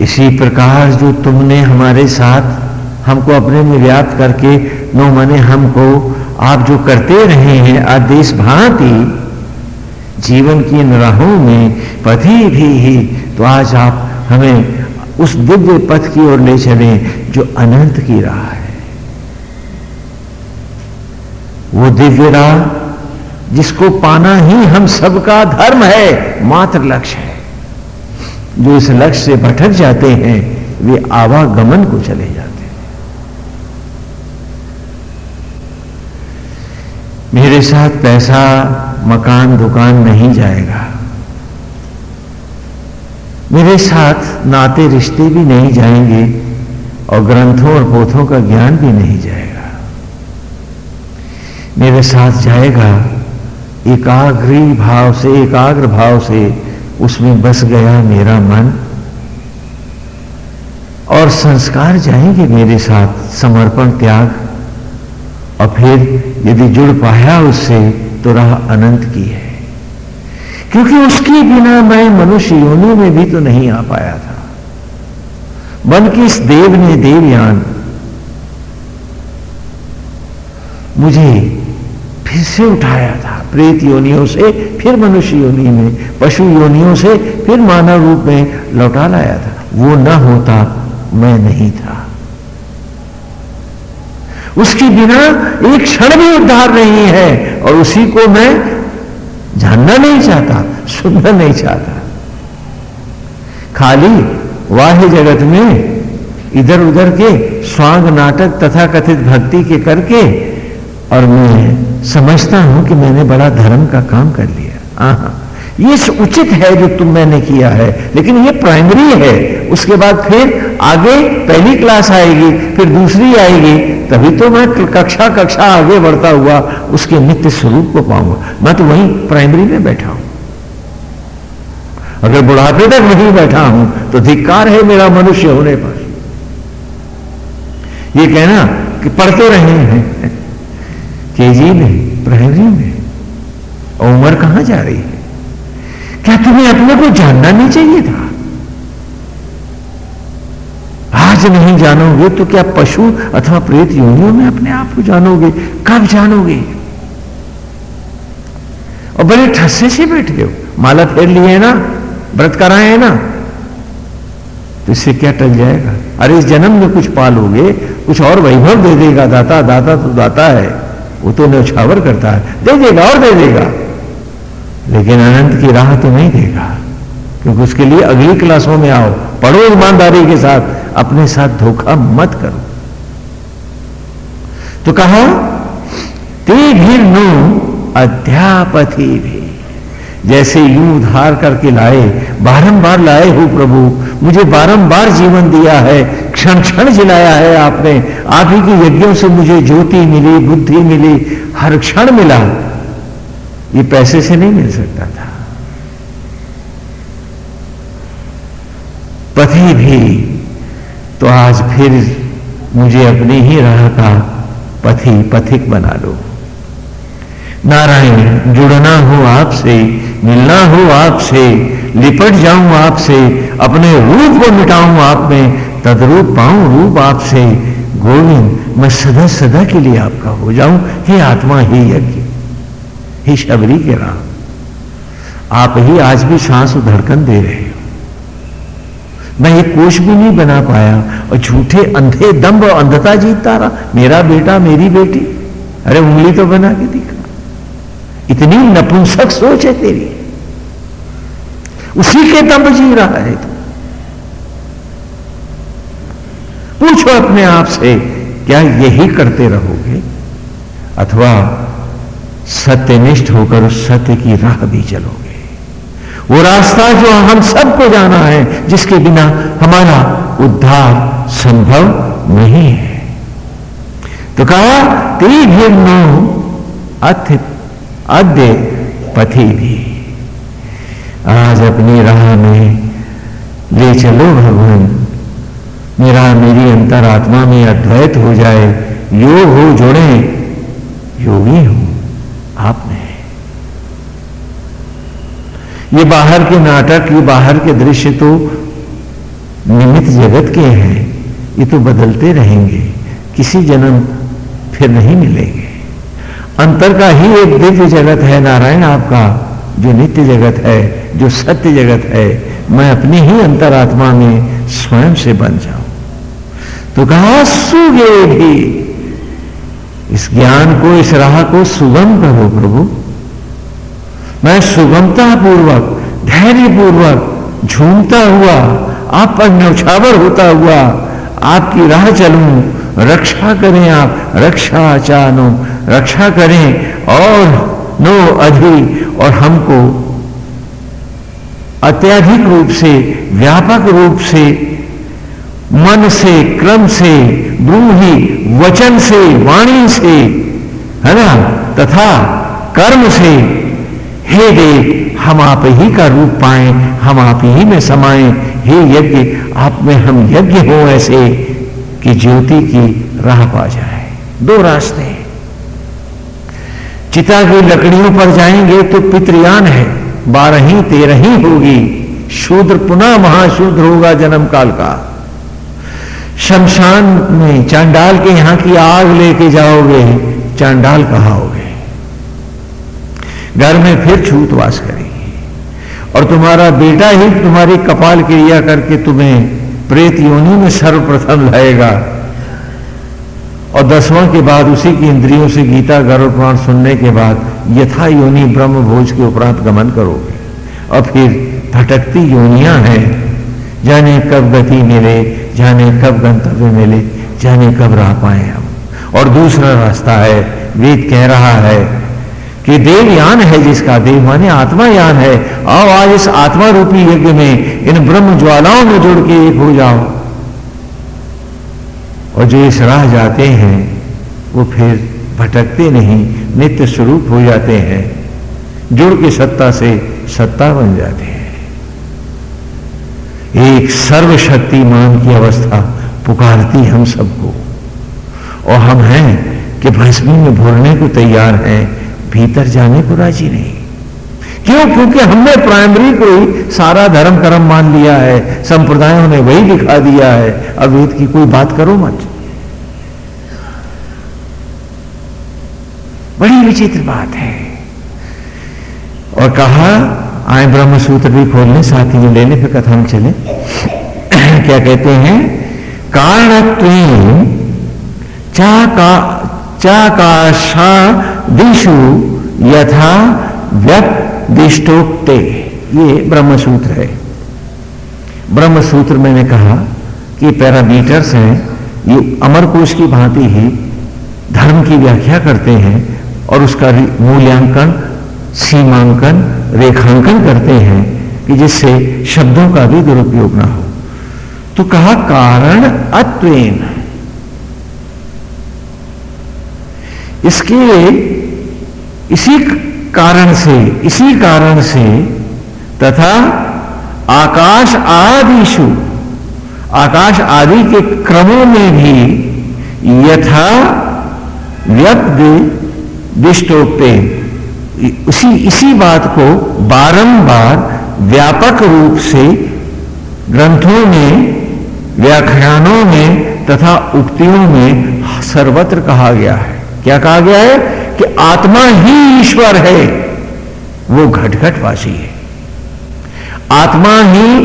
इसी प्रकार जो तुमने हमारे साथ हमको अपने व्याप्त करके, नो मने हमको, आप जो करते रहे हैं, आदेश भांति, जीवन की इन राहों में पति भी ही तो आज आप हमें उस दिव्य पथ की ओर ले चले, जो अनंत की राह है। वो दिव्य राह, जिसको पाना ही हम सबका धर्म है, मात्र लक्ष्य है। जो इस लक्ष्य से भटक जाते हैं, वे आवागमन को चले जाते मेरे साथ पैसा, मकान, दुकान नहीं जाएगा। मेरे साथ नाते, रिश्ते भी नहीं जाएँगे और ग्रंथों और पोथों का ज्ञान भी नहीं जाएगा। मेरे साथ जाएगा, एकाग्री भाव से, एकाग्र भाव से उसमें बस गया मेरा मन। और संस्कार जाएँगे मेरे साथ, समर्पण, त्याग। और फिर यदि जुड़ पाया उससे तो राह अनंत की है। क्योंकि उसके बिना मैं मनुष्य योनि में भी तो नहीं आ पाया था। मन की इस देव ने, देवयान, मुझे फिर से उठाया था। प्रेत योनियों से, फिर मनुष्य योनि में, पशु योनियों से, फिर मानव रूप में लौटा लाया था। वो न होता, मैं नहीं था। उसके बिना एक क्षण भी उद्धार नहीं है। और उसी को मैं जानना नहीं चाहता, सुनना नहीं चाहता। खाली वाह्य जगत में इधर उधर के स्वांग नाटक तथा कथित भक्ति के करके और मैं समझता हूँ कि मैंने बड़ा धर्म का काम कर लिया। ये उचित है जो तुम मैंने किया है, लेकिन ये प्राइमरी है। उसके बाद फिर आगे पहली क्लास आएगी, फिर दूसरी आएगी तभी तो मैं कक्षा कक्षा आगे बढ़ता हुआ उसके नित्य स्वरूप को पाऊँगा। मैं तो वहीं प्राइमरी में बैठा हूँ। अगर बुढ़ापे तक वहीं बैठा हूँ तो धिक्कार है मेरा मनुष्य होने पर। यह कहना कि पढ़ तो रहे हैं। केजी में प्राइमरी में। और उम्र कहाँ जा रही है? क्या तुम्हें अपने को जानना नहीं चाहिए था? आज नहीं जानोगे तो क्या पशु अथवा प्रेत योनियों में अपने आप को जानोगे? कब जानोगे? और बड़े ठस्से से बैठे हो। माला फेर लिए है ना? व्रत कराए है ना? तो इससे क्या टल जाएगा? अरे इस जन्म में कुछ पालोगे, कुछ और वैभव दे देगा, दाता दाता तो दाता है। वो तो न्यौछावर करता है। दे देगा और दे देगा। लेकिन अनंत की राह तो नहीं देगा, क्योंकि उसके लिए अगली क्लासों में आओ। पढ़ो ईमानदारी के साथ, अपने साथ धोखा मत करो। तो कहा, ते भी नो अध्यापति भी। जैसे यूँ उधार करके लाए, बारंबार लाए हो प्रभु, मुझे बारंबार जीवन दिया है क्षण क्षण जिलाया है आपने, आप ही के यज्ञों से मुझे ज्योति मिली, बुद्धि मिली, हर क्षण मिला। ये पैसे से नहीं मिल सकता था। पति भी तो आज फिर मुझे अपनी ही राह का पथि पथिक बना लो नारायण, जुड़ना हो आपसे, मिलना हो आपसे, लिपट जाऊँ आपसे, अपने रूप को मिटाऊं आप में, तदरूप पाऊँ रूप आपसे, गोविंद, मैं सदा सदा के लिए आपका हो जाऊँ हे आत्मा ही यज्ञ, हे शबरी के राम। आप ही आज भी सांस धड़कन दे रहे मैं ये कोष भी नहीं बना पाया और झूठे अंधे दम्ब अंधता जीतता रहा मेरा बेटा, मेरी बेटी। अरे उंगली तो बना के दिखा। इतनी नपुंसक सोच है तेरी। उसी के दम जी रहा है तू। पूछो अपने आप से, क्या यही करते रहोगे? अथवा सत्यनिष्ठ होकर उस सत्य की राह भी चलोगे? वो रास्ता जो हम सबको जाना है, जिसके बिना हमारा उद्धार संभव नहीं है। तो कहा ती भी नो अथ अद्य पथि भी आज अपनी राह में ले चलो भगवान। मेरा, मेरी अंतरात्मा में अद्वैत हो जाए, योग हो, जुड़े। योगी हूँ, आप में ये बाहर के नाटक, ये बाहर के दृश्य तो निमित जगत के हैं, ये तो बदलते रहेंगे, किसी जन्म फिर नहीं मिलेंगे। अंतर का ही एक दिव्य जगत है नारायण आपका, जो नित्य जगत है, जो सत्य जगत है, मैं अपनी ही अंतरात्मा में स्वयं से बन जाऊँ। तो कहा सुगे भी इस ज्ञान को, इस राह को सुगम करो प्रभु। मैं सुगमता पूर्वक धैर्य पूर्वक झूमता हुआ, आप पर न्यौछावर होता हुआ आपकी राह चलूँ। रक्षा करें आप, रक्षा चानो, रक्षा करें और नो अधि और हमको अत्यधिक रूप से, व्यापक रूप से, मन से, क्रम से, ब्रूही, वचन से, वाणी से, है ना? तथा कर्म से हे देव, हम आप ही का रूप पाए, हम आप ही में समाए। हे यज्ञ, आप में हम यज्ञ हो ऐसे कि ज्योति की राह पा जाए। दो रास्ते चिता की लकड़ियों पर जाएँगे तो पितृयान है, बारह तेरह ही होगी। शूद्र पुनः महाशूद्र होगा जन्म काल का। शमशान में चांडाल के यहाँ की आग लेके जाओगे। चांडाल कहाओगे घर में फिर छूतवास करेगी। और तुम्हारा बेटा ही तुम्हारी कपाल क्रिया करके तुम्हें प्रेत योनि में सर्वप्रथम लाएगा। और दसवां के बाद उसी की इंद्रियों से गीता गर्व पुराण सुनने के बाद यथा योनि ब्रह्म भोज के उपरांत गमन करोगे। और फिर भटकती योनियाँ हैं, जाने कब गति मिले, जाने कब गंतव्य मिले, जाने कब रह पाए हम। और दूसरा रास्ता है, वेद कह रहा है कि देवयान है जिसका देव माने आत्मा यान है। आओ आज इस आत्मा रूपी यज्ञ में इन ब्रह्म ज्वालाओं में जुड़ के एक हो जाओ। और जो इस राह जाते हैं, वो फिर भटकते नहीं, नित्य स्वरूप हो जाते हैं। जुड़ के सत्ता से सत्ता बन जाते हैं। एक सर्वशक्तिमान की अवस्था पुकारती हम सबको। और हम हैं कि भस्मी में भूलने को तैयार हैं भीतर जाने को राज़ी नहीं। क्यों? क्योंकि हमने प्राइमरी को ही सारा धर्म कर्म मान लिया है, संप्रदायों ने वही दिखा दिया है। अवेद की कोई बात करो मत। बड़ी विचित्र बात है। और कहा, आए ब्रह्म सूत्र भी खोलने, साथ ही लेने, फिर कथा में चले। क्या कहते हैं? कारणत्व चाकाशा दिशु यथा व्यक्तिष्टोक्ते ये ब्रह्म सूत्र है। ब्रह्म सूत्र मैंने कहा कि पैरामीटर्स हैं, ये अमर कोश की भांति ही धर्म की व्याख्या करते हैं और उसका मूल्यांकन, सीमांकन, रेखांकन करते हैं कि जिससे शब्दों का भी दुरुपयोग ना हो। तो कहा कारण अत्वेन। इसके इसी कारण से, इसी कारण से तथा आकाश आदिशु आकाश आदि के क्रमों में भी यथा व्यक्त दिष्टोक्ते। उसी, इसी बात को बारंबार व्यापक रूप से ग्रंथों में, व्याख्यानों में तथा उक्तियों में सर्वत्र कहा गया है। क्या कहा गया है कि आत्मा ही ईश्वर है? वो घट वासी है। आत्मा ही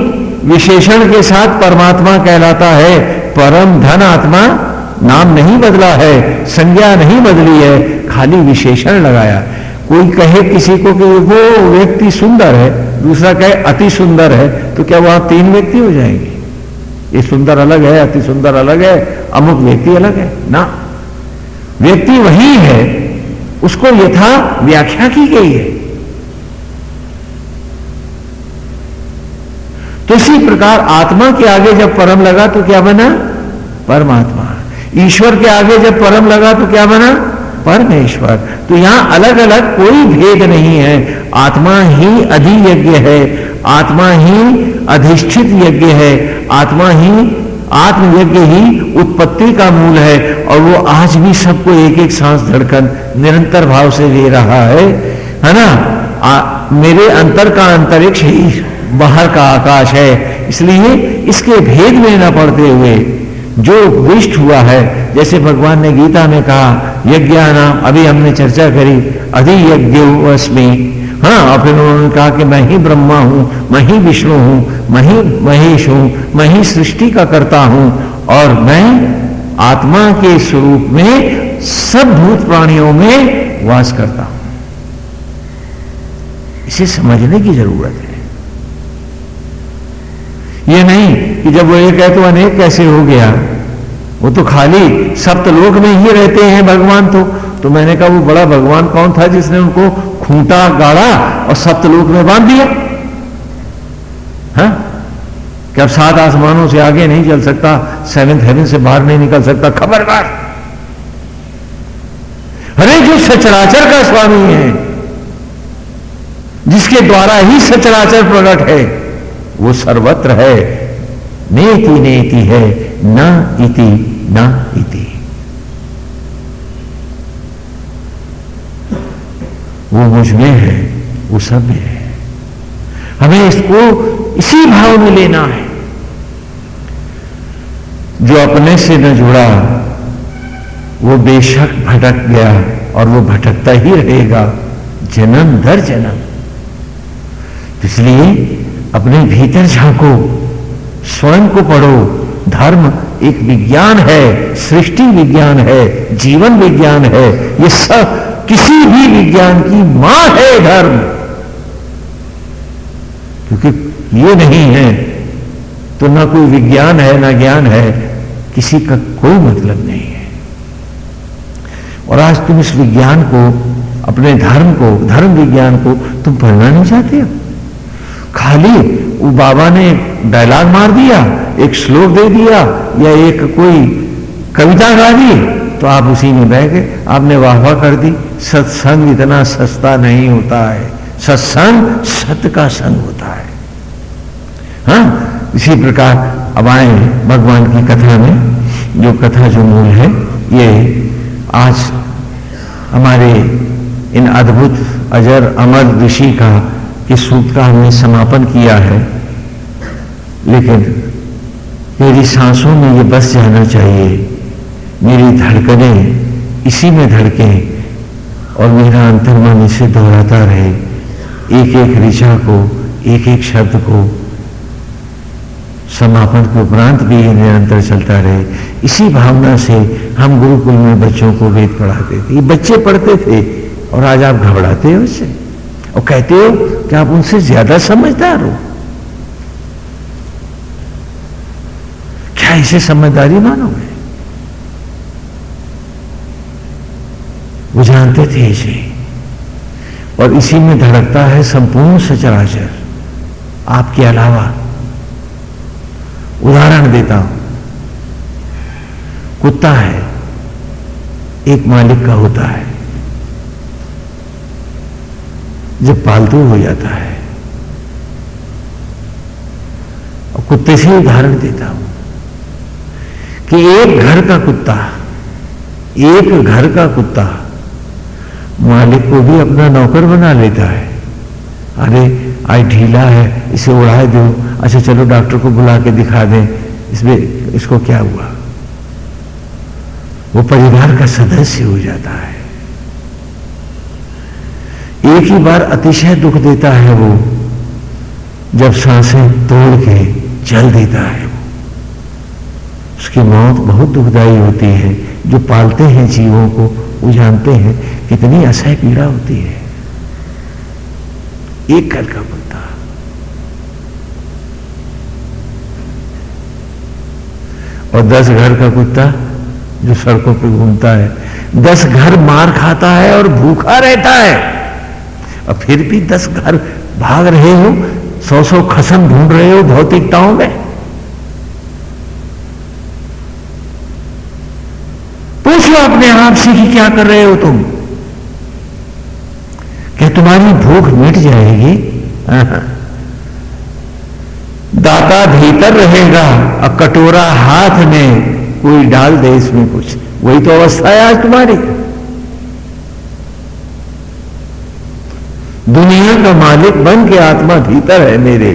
विशेषण के साथ परमात्मा कहलाता है। परम धन आत्मा नाम नहीं बदला है, संज्ञा नहीं बदली है, खाली विशेषण लगाया। कोई कहे किसी को कि वो व्यक्ति सुंदर है, दूसरा कहे अति सुंदर है तो क्या वहाँ तीन व्यक्ति हो जाएँगे? ये सुंदर अलग है, अति सुंदर अलग है, अमुक व्यक्ति अलग है। ना। व्यक्ति वही है, उसको यथा व्याख्या की गई है। तो इसी प्रकार आत्मा के आगे जब परम लगा तो क्या बना? परमात्मा। ईश्वर के आगे जब परम लगा तो क्या बना? परमेश्वर। तो यहाँ अलग अलग कोई भेद नहीं है। आत्मा ही अधियज्ञ है। आत्मा ही अधिष्ठित यज्ञ है। आत्मा ही आत्मयज्ञ ही उत्पत्ति का मूल है और वो आज भी सबको एक एक सांस धड़कन निरंतर भाव से दे रहा है। है ना? आ, मेरे अंतर का अंतरिक्ष ही बाहर का आकाश है। इसलिए इसके भेद में न पड़ते हुए जो विष्ट हुआ है जैसे भगवान ने गीता में कहा यज्ञ नाम अभी हमने चर्चा करी अधि यज्ञ हाँ और फिर उन्होंने कहा कि मैं ही ब्रह्मा हूँ, मैं ही विष्णु हूँ, मैं ही महेश हूँ, मैं ही सृष्टि का करता हूँ और मैं आत्मा के स्वरूप में सब भूत प्राणियों में वास करता हूँ। इसे समझने की ज़रूरत है। ये नहीं कि जब वो एक है तो अनेक कैसे हो गया। वो तो खाली सप्तलोक में ही रहते हैं भगवान तो। तो मैंने कहा, वो बड़ा भगवान कौन था जिसने उनको खूंटा गाड़ा और सप्तलोक में बाँध दिया। हाँ? क्या अब सात आसमानों से आगे नहीं चल सकता सेवेंथ हेवन से बाहर नहीं निकल सकता, खबरदार। अरे जो सचराचर का स्वामी है, जिसके द्वारा ही सचराचर प्रकट है, वो सर्वत्र है। नेति नेति है, न इति न इति। वो मुझमें है, वो सब में है। हमें इसको इसी भाव में लेना है। जो अपने से न जुड़ा, वो बेशक भटक गया और वो भटकता ही रहेगा, जन्म दर जन्म। इसलिए अपने भीतर झांको, स्वयं को पढ़ो। धर्म एक विज्ञान है, सृष्टि विज्ञान है, जीवन विज्ञान है। ये सब किसी भी विज्ञान की माँ है धर्म। क्योंकि ये नहीं है तो ना कोई विज्ञान है, ना ज्ञान है, किसी का कोई मतलब नहीं है। और आज तुम इस विज्ञान को, अपने धर्म को, धर्म विज्ञान को तुम पढ़ना नहीं चाहते हो। खाली वो बाबा ने डायलॉग मार दिया, एक श्लोक दे दिया, या एक कोई कविता गा दी तो आप उसी में बह गए। आपने वाह वाह कर दी। सत्संग इतना सस्ता नहीं होता है। सत्संग सत्य का संग होता है। हाँ? इसी प्रकार अब आए भगवान की कथा में। जो कथा जो मूल है, ये आज हमारे इन अद्भुत अजर अमर ऋषि का कि सूत्र का हमने समापन किया है। लेकिन मेरी सांसों में ये बस जाना चाहिए। मेरी धड़कनें, इसी में धड़के, और मेरा अंतर्मन इसे दोहराता रहे। एक एक ऋचा को एक एक शब्द को, समापन के उपरांत भी ये निरंतर चलता रहे। इसी भावना से हम गुरुकुल में बच्चों को वेद पढ़ाते थे। ये बच्चे पढ़ते थे, और आज आप घबराते हो उससे और कहते हो कि आप उनसे ज़्यादा समझदार हो। क्या इसे समझदारी मानोगे? वो जानते थे इसे। और इसी में धड़कता है संपूर्ण सचराचर। आपके अलावा उदाहरण देता हूँ। कुत्ता है, एक मालिक का होता है। जब पालतू हो जाता है। और कुत्ते से उदाहरण देता हूँ कि एक घर का कुत्ता, एक घर का कुत्ता मालिक को भी अपना नौकर बना लेता है। अरे, आई ढीला है, इसे उड़ा दो। अच्छा चलो डॉक्टर को बुला के दिखा दें, इसमें इसको क्या हुआ? वो परिवार का सदस्य हो जाता है। एक ही बार अतिशय दुख देता है वो, जब साँसें तोड़ के चल देता है वो। उसकी मौत बहुत दुखदाई होती है। जो पालते हैं जीवों को, वो जानते हैं कितनी असह पीड़ा होती है। एक घर का कुत्ता और दस घर का कुत्ता जो सड़कों पर घूमता है। दस घर मार खाता है और भूखा रहता है। और फिर भी दस घर भाग रहे हो सौ सौ खसम ढूंढ रहे हो भौतिकताओं में। पूछो अपने आप से कि क्या कर रहे हो तुम? तुम्हारी भूख मिट जाएगी। दाता भीतर रहेगा, और कटोरा हाथ में कोई डाल दे इसमें कुछ। वही तो अवस्था है आज तुम्हारी। दुनिया का मालिक बन के आत्मा भीतर है मेरे,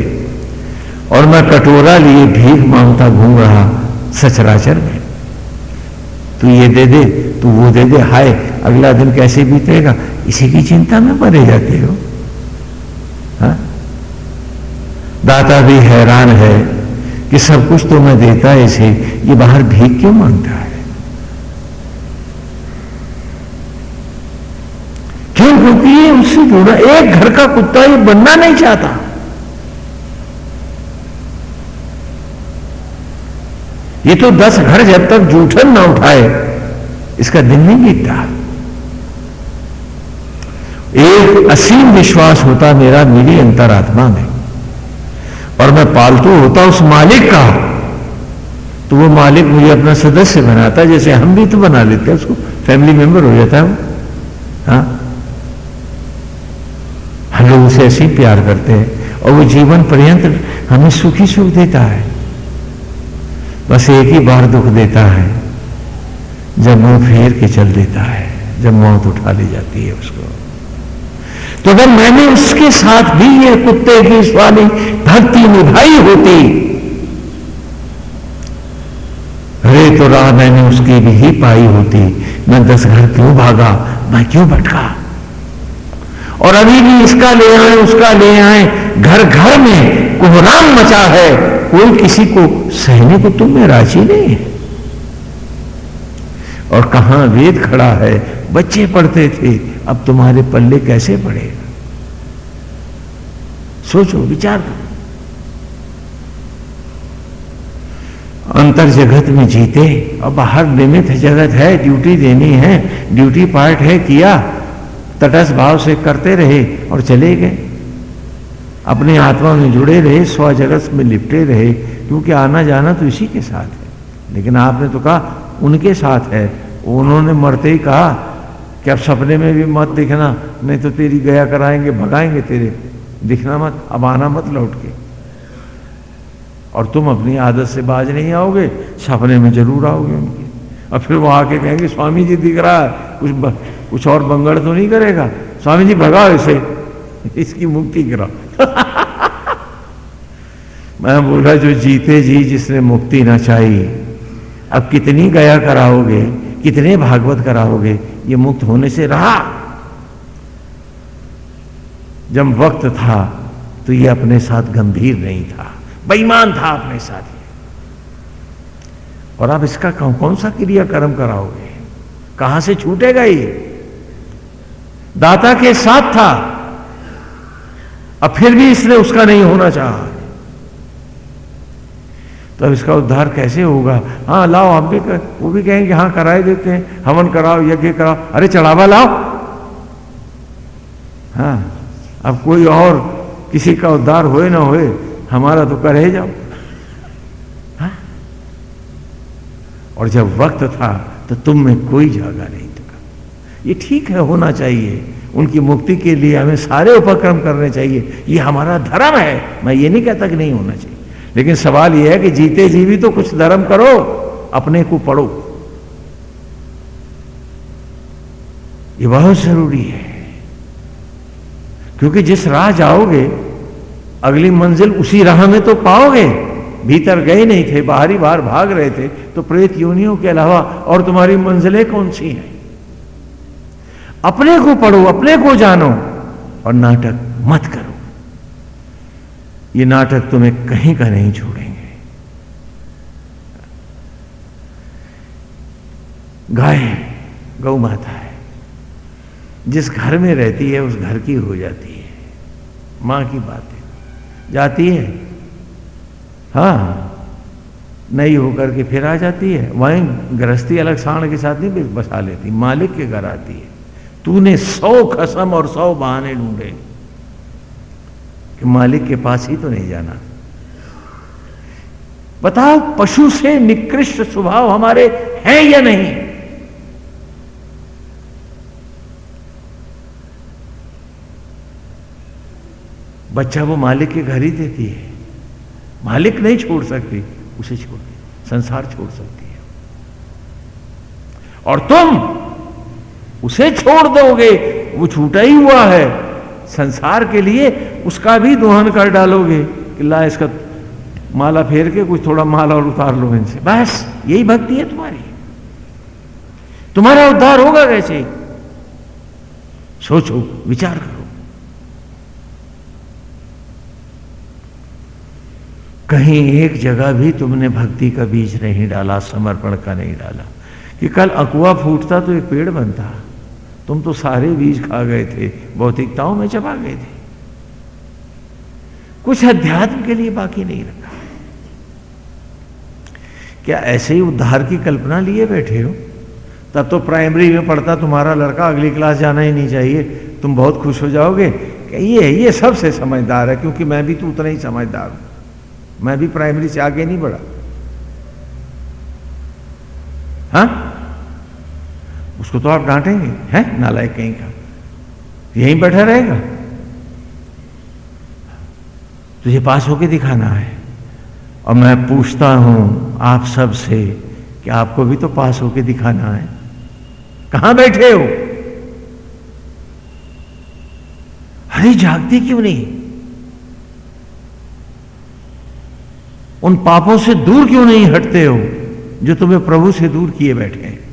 और मैं कटोरा लिए भीख माँगता घूम रहा सचराचर में। तू ये दे दे, तू वो दे दे, हाय अगला दिन कैसे बीतेगा? इसी की चिंता में मरे जाते हो। हा? दाता भी हैरान है कि सब कुछ तो मैं देता है इसे, ये बाहर भीख क्यों माँगता है? क्यों क्योंकि ये उससे जुड़ा एक घर का कुत्ता ये बनना नहीं चाहता। ये तो दस घर जब तक जूठन ना उठाए, इसका दिन नहीं बीतता। एक असीम विश्वास होता मेरा, मेरी अंतरात्मा में। और मैं पालतू होता उस मालिक का। तो वो मालिक मुझे अपना सदस्य बनाता, जैसे हम भी तो बना लेते हैं, उसको फैमिली मेंबर हो जाता है वो हाँ? हम लोग उसे ऐसे ही प्यार करते हैं। और वो जीवन पर्यंत हमें सुखी सुख देता है। बस एक ही बार दुख देता है, जब मुँह फेर के चल देता है, जब मौत उठा ली जाती है उसको। तो अगर मैंने उसके साथ भी ये कुत्ते की स्वाली भक्ति निभाई होती, अरे तो राह मैंने उसकी भी ही पाई होती। मैं दस घर क्यों भागा? मैं क्यों भटका? और अभी भी इसका ले आए, उसका ले आए। घर घर में कोहराम मचा है। कोई किसी को सहने को तुम में राज़ी नहीं है। और कहा वेद खड़ा है? बच्चे पढ़ते थे, अब तुम्हारे पल्ले कैसे पड़ेगा सोचो, विचार करो। अंतर जगत में जीते और बाहर निमित जगत है, ड्यूटी देनी है, ड्यूटी पार्ट है, किया, तटस्थ भाव से करते रहे और चले गए। अपने आत्मा में जुड़े रहे, स्व जगत में लिपटे रहे, क्योंकि आना जाना तो इसी के साथ है। लेकिन आपने तो कहा, उनके साथ है, उन्होंने मरते ही कहा कि अब सपने में भी मत दिखना नहीं तो तेरी गया कराएँगे भगाएँगे तेरे। दिखना मत अब आना मत लौट के। और तुम अपनी आदत से बाज नहीं आओगे सपने में ज़रूर आओगे उनके। और फिर वो आके कहेंगे स्वामी जी दिख रहा है कुछ ब, कुछ और बंगड़ तो नहीं करेगा? स्वामी जी भगाओ इसे। इसकी मुक्ति कराओ। मैं बोला जो जीते जी जिसने मुक्ति ना चाहिए अब कितनी गया कराओगे कितने भागवत कराओगे ये मुक्त होने से रहा। जब वक्त था तो ये अपने साथ गंभीर नहीं था। बेईमान था अपने साथ ये। और आप इसका कौन सा क्रिया कर्म कराओगे? कहाँ से छूटेगा ये? दाता के साथ था। अब फिर भी इसने उसका नहीं होना चाहा। तो अब इसका उद्धार कैसे होगा? हाँ लाओ हम भी कर, वो भी कहेंगे हाँ कराए देते हैं हवन कराओ यज्ञ कराओ अरे चढ़ावा लाओ। हाँ अब कोई और किसी का उद्धार होए ना होए हमारा तो कर जाओ। हा? और जब वक्त था तो तुम में कोई जागा नहीं था। ये ठीक है होना चाहिए। उनकी मुक्ति के लिए हमें सारे उपक्रम करने चाहिए। ये हमारा धर्म है। मैं ये नहीं कहता कि नहीं होना चाहिए। लेकिन सवाल यह है कि जीते जी भी तो कुछ धर्म करो, अपने को पढ़ो। ये बहुत ज़रूरी है। क्योंकि जिस राह जाओगे, अगली मंजिल उसी राह में तो पाओगे। भीतर गए नहीं थे, बाहरी बाहर भाग रहे थे तो प्रेत योनियों के अलावा और तुम्हारी मंजिलें कौन सी हैं? अपने को पढ़ो, अपने को जानो और नाटक मत करो। ये नाटक तुम्हें कहीं का नहीं छोड़ेंगे। गाय, गौ माता है। जिस घर में रहती है, उस घर की हो जाती है। माँ की बात जाती है? हाँ। नहीं होकर के फिर आ जाती है। वहीं गृहस्थी अलग साण के साथ नहीं बसा लेती। मालिक के घर आती है। तूने सौ खसम और सौ बहाने ढूंढे। कि मालिक के पास ही तो नहीं जाना। बताओ पशु से निकृष्ट स्वभाव हमारे हैं या नहीं? बच्चा वो मालिक के घर ही देती है। मालिक नहीं छोड़ सकती, उसे छोड़ संसार छोड़ सकती है। और तुम उसे छोड़ दोगे, वो छूटा ही हुआ है। संसार के लिए उसका भी दोहन कर डालोगे कि ला इसका माला फेर के कुछ थोड़ा माल और उतार लो इनसे। बस, यही भक्ति है तुम्हारी। तुम्हारा उद्धार होगा कैसे? सोचो, विचार करो। कहीं एक जगह भी तुमने भक्ति का बीज नहीं डाला, समर्पण का नहीं डाला। कि कल अकुआ फूटता तो एक पेड़ बनता। तुम तो सारे बीज खा गए थे, भौतिकताओं में चबा गए थे। कुछ अध्यात्म के लिए बाकी नहीं रखा। क्या ऐसे ही उद्धार की कल्पना लिए बैठे हो? तब तो प्राइमरी में पढ़ता तुम्हारा लड़का, अगली क्लास जाना ही नहीं चाहिए। तुम बहुत खुश हो जाओगे। ये ये सबसे समझदार है, क्योंकि मैं भी तो उतना ही समझदार हूँ। मैं भी प्राइमरी से आगे नहीं बढ़ा। उसको तो आप डांटेंगे, हैं? नालायक कहीं का? यहीं बैठा रहेगा? तुझे पास होके दिखाना है। और मैं पूछता हूँ आप सबसे कि आपको भी तो पास होके दिखाना है। कहाँ बैठे हो? अरे, जागती क्यों नहीं? उन पापों से दूर क्यों नहीं हटते हो जो तुम्हें प्रभु से दूर किए बैठे हैं?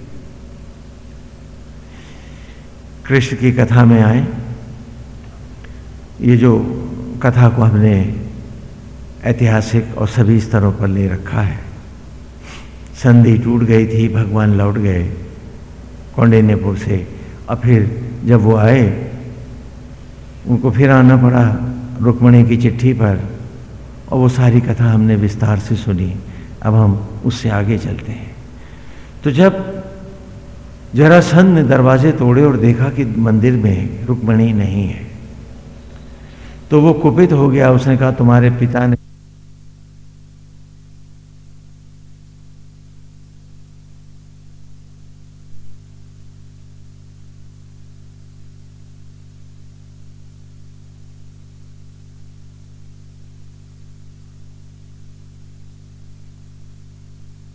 कृष्ण की कथा में आए। ये जो कथा को हमने ऐतिहासिक और सभी स्तरों पर ले रखा है। संधि टूट गई थी, भगवान लौट गए कौंडिन्यपुर से। और फिर जब वो आए, उनको फिर आना पड़ा रुक्मणी की चिट्ठी पर और वो सारी कथा हमने विस्तार से सुनी। अब हम उससे आगे चलते हैं। तो जब जरासंध ने दरवाजे तोड़े और देखा कि मंदिर में रुक्मणी नहीं है। तो वो कुपित हो गया। उसने कहा, तुम्हारे पिता ने